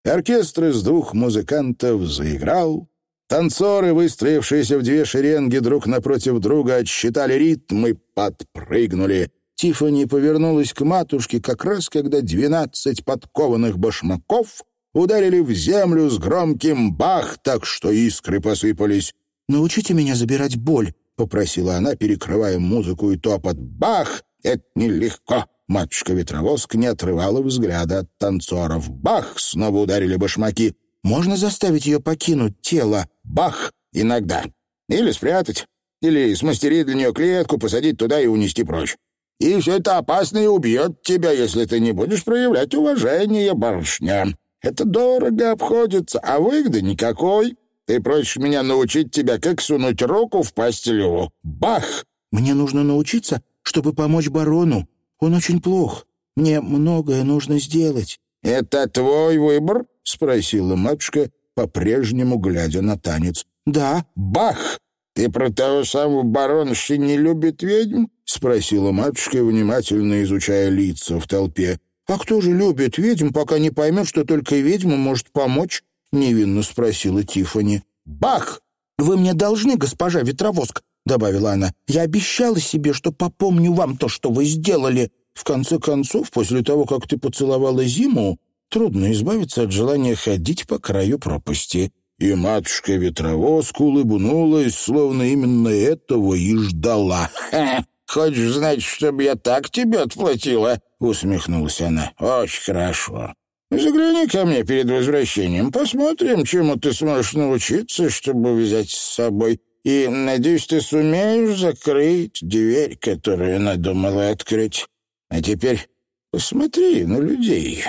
Оркестр из двух музыкантов заиграл. Танцоры, выстроившиеся в две шеренги друг напротив друга, отсчитали ритм и подпрыгнули. Тиффани повернулась к матушке как раз, когда двенадцать подкованных башмаков ударили в землю с громким бах, так что искры посыпались.
«Научите меня забирать боль», — попросила она, перекрывая музыку и топот.
«Бах! Это нелегко!» Матушка-ветровоск не отрывала взгляда от танцоров. Бах! Снова ударили башмаки.
«Можно заставить ее покинуть тело?»
Бах! Иногда. Или спрятать. Или смастерить для нее клетку, посадить туда и унести прочь. И все это опасно и убьет тебя, если ты не будешь проявлять уважение, барышня. Это дорого обходится, а выгоды никакой. Ты просишь меня научить тебя, как сунуть руку в пасть льву. Бах!
Мне нужно научиться, чтобы помочь барону. Он очень плох. Мне многое нужно сделать».
«Это твой выбор?» — спросила матушка, по-прежнему глядя на танец.
«Да».
«Бах! Ты про того самого барона, что не любит ведьм?» — спросила матушка, внимательно изучая лица в толпе.
«А кто же любит ведьм, пока не поймет, что только ведьма может помочь?» — невинно спросила Тифани.
«Бах!
Вы мне должны, госпожа Ветровоск добавила она. «Я обещала себе, что попомню вам то, что вы сделали. В конце концов, после того, как ты поцеловала зиму, трудно избавиться от желания ходить по краю пропасти».
И матушка-ветровозка улыбнулась, словно именно этого и ждала. «Ха, «Хочешь знать, чтобы я так тебе отплатила?» — усмехнулась она. «Очень хорошо. Загляни ко мне перед возвращением, посмотрим, чему ты сможешь научиться, чтобы взять с собой и, надеюсь, ты сумеешь закрыть дверь, которую надумала открыть. А теперь посмотри на людей.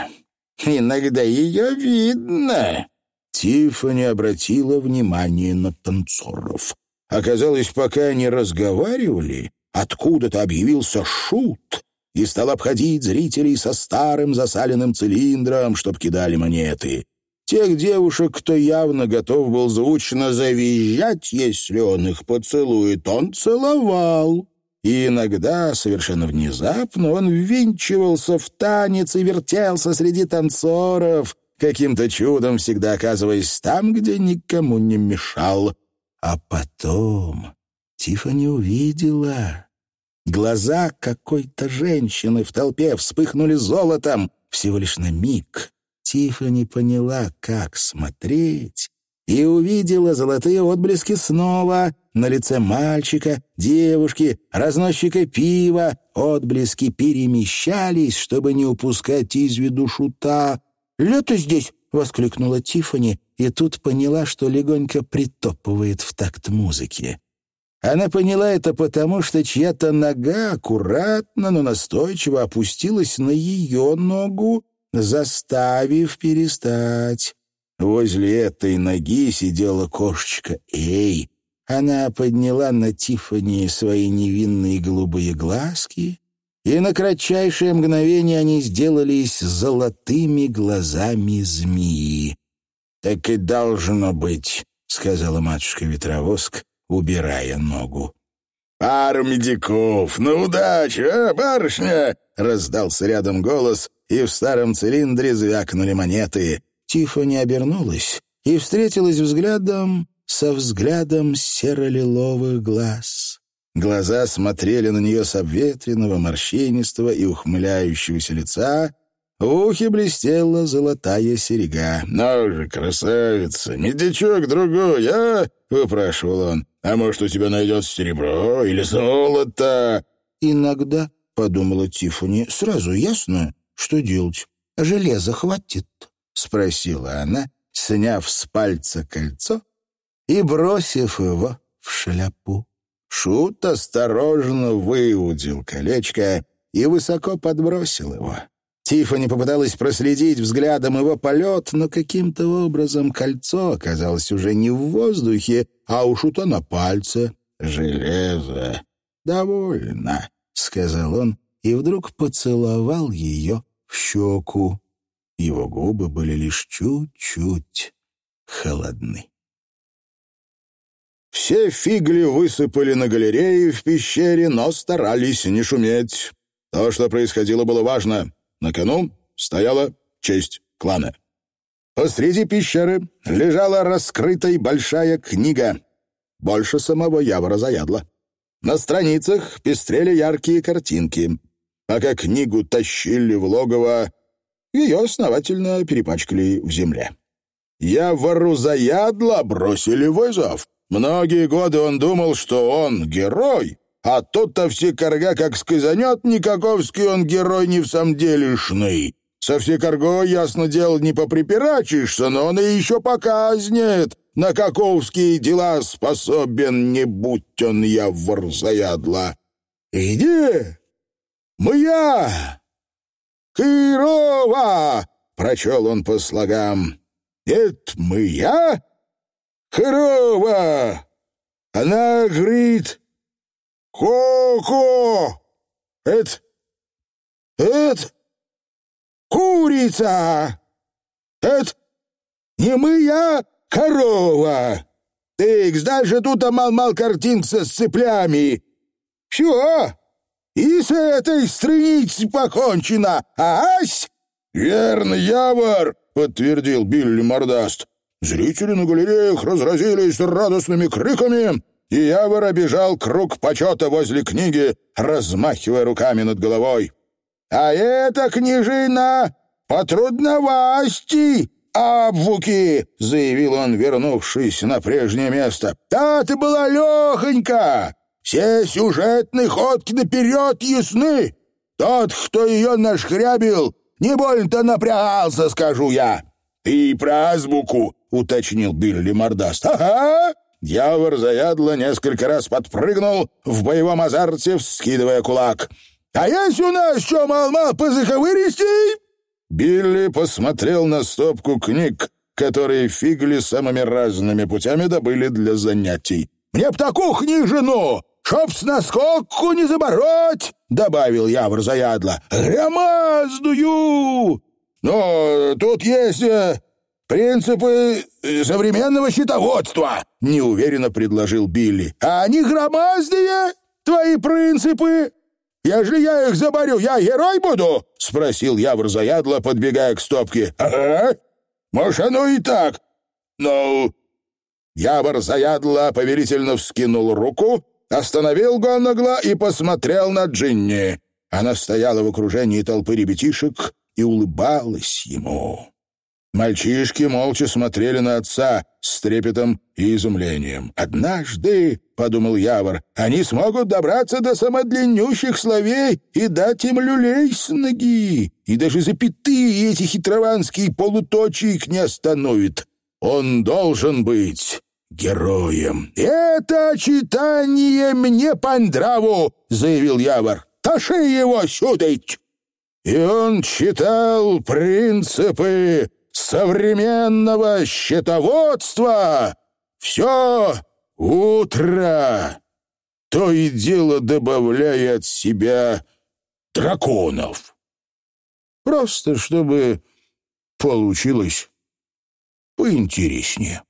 Иногда ее видно». Тиффани обратила внимание на танцоров. Оказалось, пока они разговаривали, откуда-то объявился шут и стал обходить зрителей со старым засаленным цилиндром, чтоб кидали монеты. Тех девушек, кто явно готов был звучно завизжать, если он их поцелует, он целовал. И иногда, совершенно внезапно, он ввинчивался в танец и вертелся среди танцоров, каким-то чудом всегда оказываясь там, где никому не мешал. А потом Тиффани увидела... Глаза какой-то женщины в толпе вспыхнули золотом всего лишь на миг. Тиффани поняла, как смотреть, и увидела золотые отблески снова на лице мальчика, девушки, разносчика пива. Отблески перемещались, чтобы не упускать из виду шута. «Лето здесь!» — воскликнула Тиффани, и тут поняла, что легонько притопывает в такт музыки. Она поняла это потому, что чья-то нога аккуратно, но настойчиво опустилась на ее ногу, заставив перестать. Возле этой ноги сидела кошечка Эй. Она подняла на Тиффани свои невинные голубые глазки, и на кратчайшее мгновение они сделались золотыми глазами змеи. «Так и должно быть», — сказала матушка-ветровоск, убирая ногу. «Пару медиков! Ну, удачи, а, барышня!» — раздался рядом голос, и в старом цилиндре звякнули монеты. Тиффани обернулась и встретилась взглядом со взглядом серо-лиловых глаз. Глаза смотрели на нее с обветренного, морщинистого и ухмыляющегося лица. В ухе блестела золотая серега. «Ну же, красавица, медичок другой, а?» — выпрашивал он. «А может, у тебя найдется серебро или золото?» «Иногда», — подумала Тиффани, — «сразу ясно, что делать? Железа хватит?» — спросила она, сняв с пальца кольцо и бросив его в шляпу. Шут осторожно выудил колечко и высоко подбросил его. Тиффани попыталась проследить взглядом его полет, но каким-то образом кольцо оказалось уже не в воздухе, а у шута на пальце. «Железо! Довольно!» — сказал он, и вдруг поцеловал ее в щеку. Его губы были лишь чуть-чуть холодны. Все фигли высыпали на галереи в пещере, но старались не шуметь. То, что происходило, было важно. На кону стояла честь клана. Посреди пещеры лежала раскрытой большая книга. Больше самого Явора заядла. На страницах пестрели яркие картинки. Пока книгу тащили в логово, ее основательно перепачкали в земле. Явору заядло бросили вызов. Многие годы он думал, что он герой, а тут-то все корга как сказанет Никаковский, он герой не в самом делешный. Со всей коргой, ясно дело, не поприпирачишься, но он и еще показнет, на каковские дела способен, не будь он явор заядло. «Иди, моя, Кирова!» — прочел он по слогам. «Это моя, корова!» Она говорит, «Ко-ко! Это... это... курица! Это не моя корова! Ты дальше тут мал-мал картинка с цеплями! Все! И с этой страницей покончено! Ась!» «Верно, Явор!» — подтвердил Билли Мордаст. Зрители на галереях разразились радостными криками, и Явор обежал круг почета возле книги, размахивая руками над головой. «А это княжина потрудновасти, абвуки!» — заявил он, вернувшись на прежнее место. «Та-то была лехонька! Все сюжетные ходки наперед ясны! Тот, кто ее нашхрябил, не больно-то напрягался, скажу я!» «Ты про азбуку!» — уточнил Билли Мордаст. «Ага!» Явор заядло несколько раз подпрыгнул, в боевом азарте вскидывая кулак. «А есть у нас что, мал-мал, позаковыристей?» Билли посмотрел на стопку книг, которые фигли самыми разными путями добыли для занятий. «Мне б такую книжину, чтоб с наскоку не забороть!» — добавил Явр заядло. «Громаздую!» «Но тут есть э, принципы современного счетоводства», — неуверенно предложил Билли. «А они громаздые, твои принципы. Ежели я их заборю, я герой буду?» — спросил Явр заядло, подбегая к стопке. «Ага, может, оно и так. Но...» Явор заядло повелительно вскинул руку, остановил Гоннагла и посмотрел на Джинни. Она стояла в окружении толпы ребятишек и улыбалась ему. Мальчишки молча смотрели на отца с трепетом и изумлением. «Однажды, — подумал Явор, — они смогут добраться до самодлиннющих словей и дать им люлей с ноги, и даже запятые эти хитрованские полуточи их не остановит. Он должен быть героем». «Это читание мне по нраву!» — заявил Явор. «Таши его сюда!» И он читал принципы современного счетоводства все утро, то и дело добавляя от себя драконов. Просто чтобы получилось поинтереснее.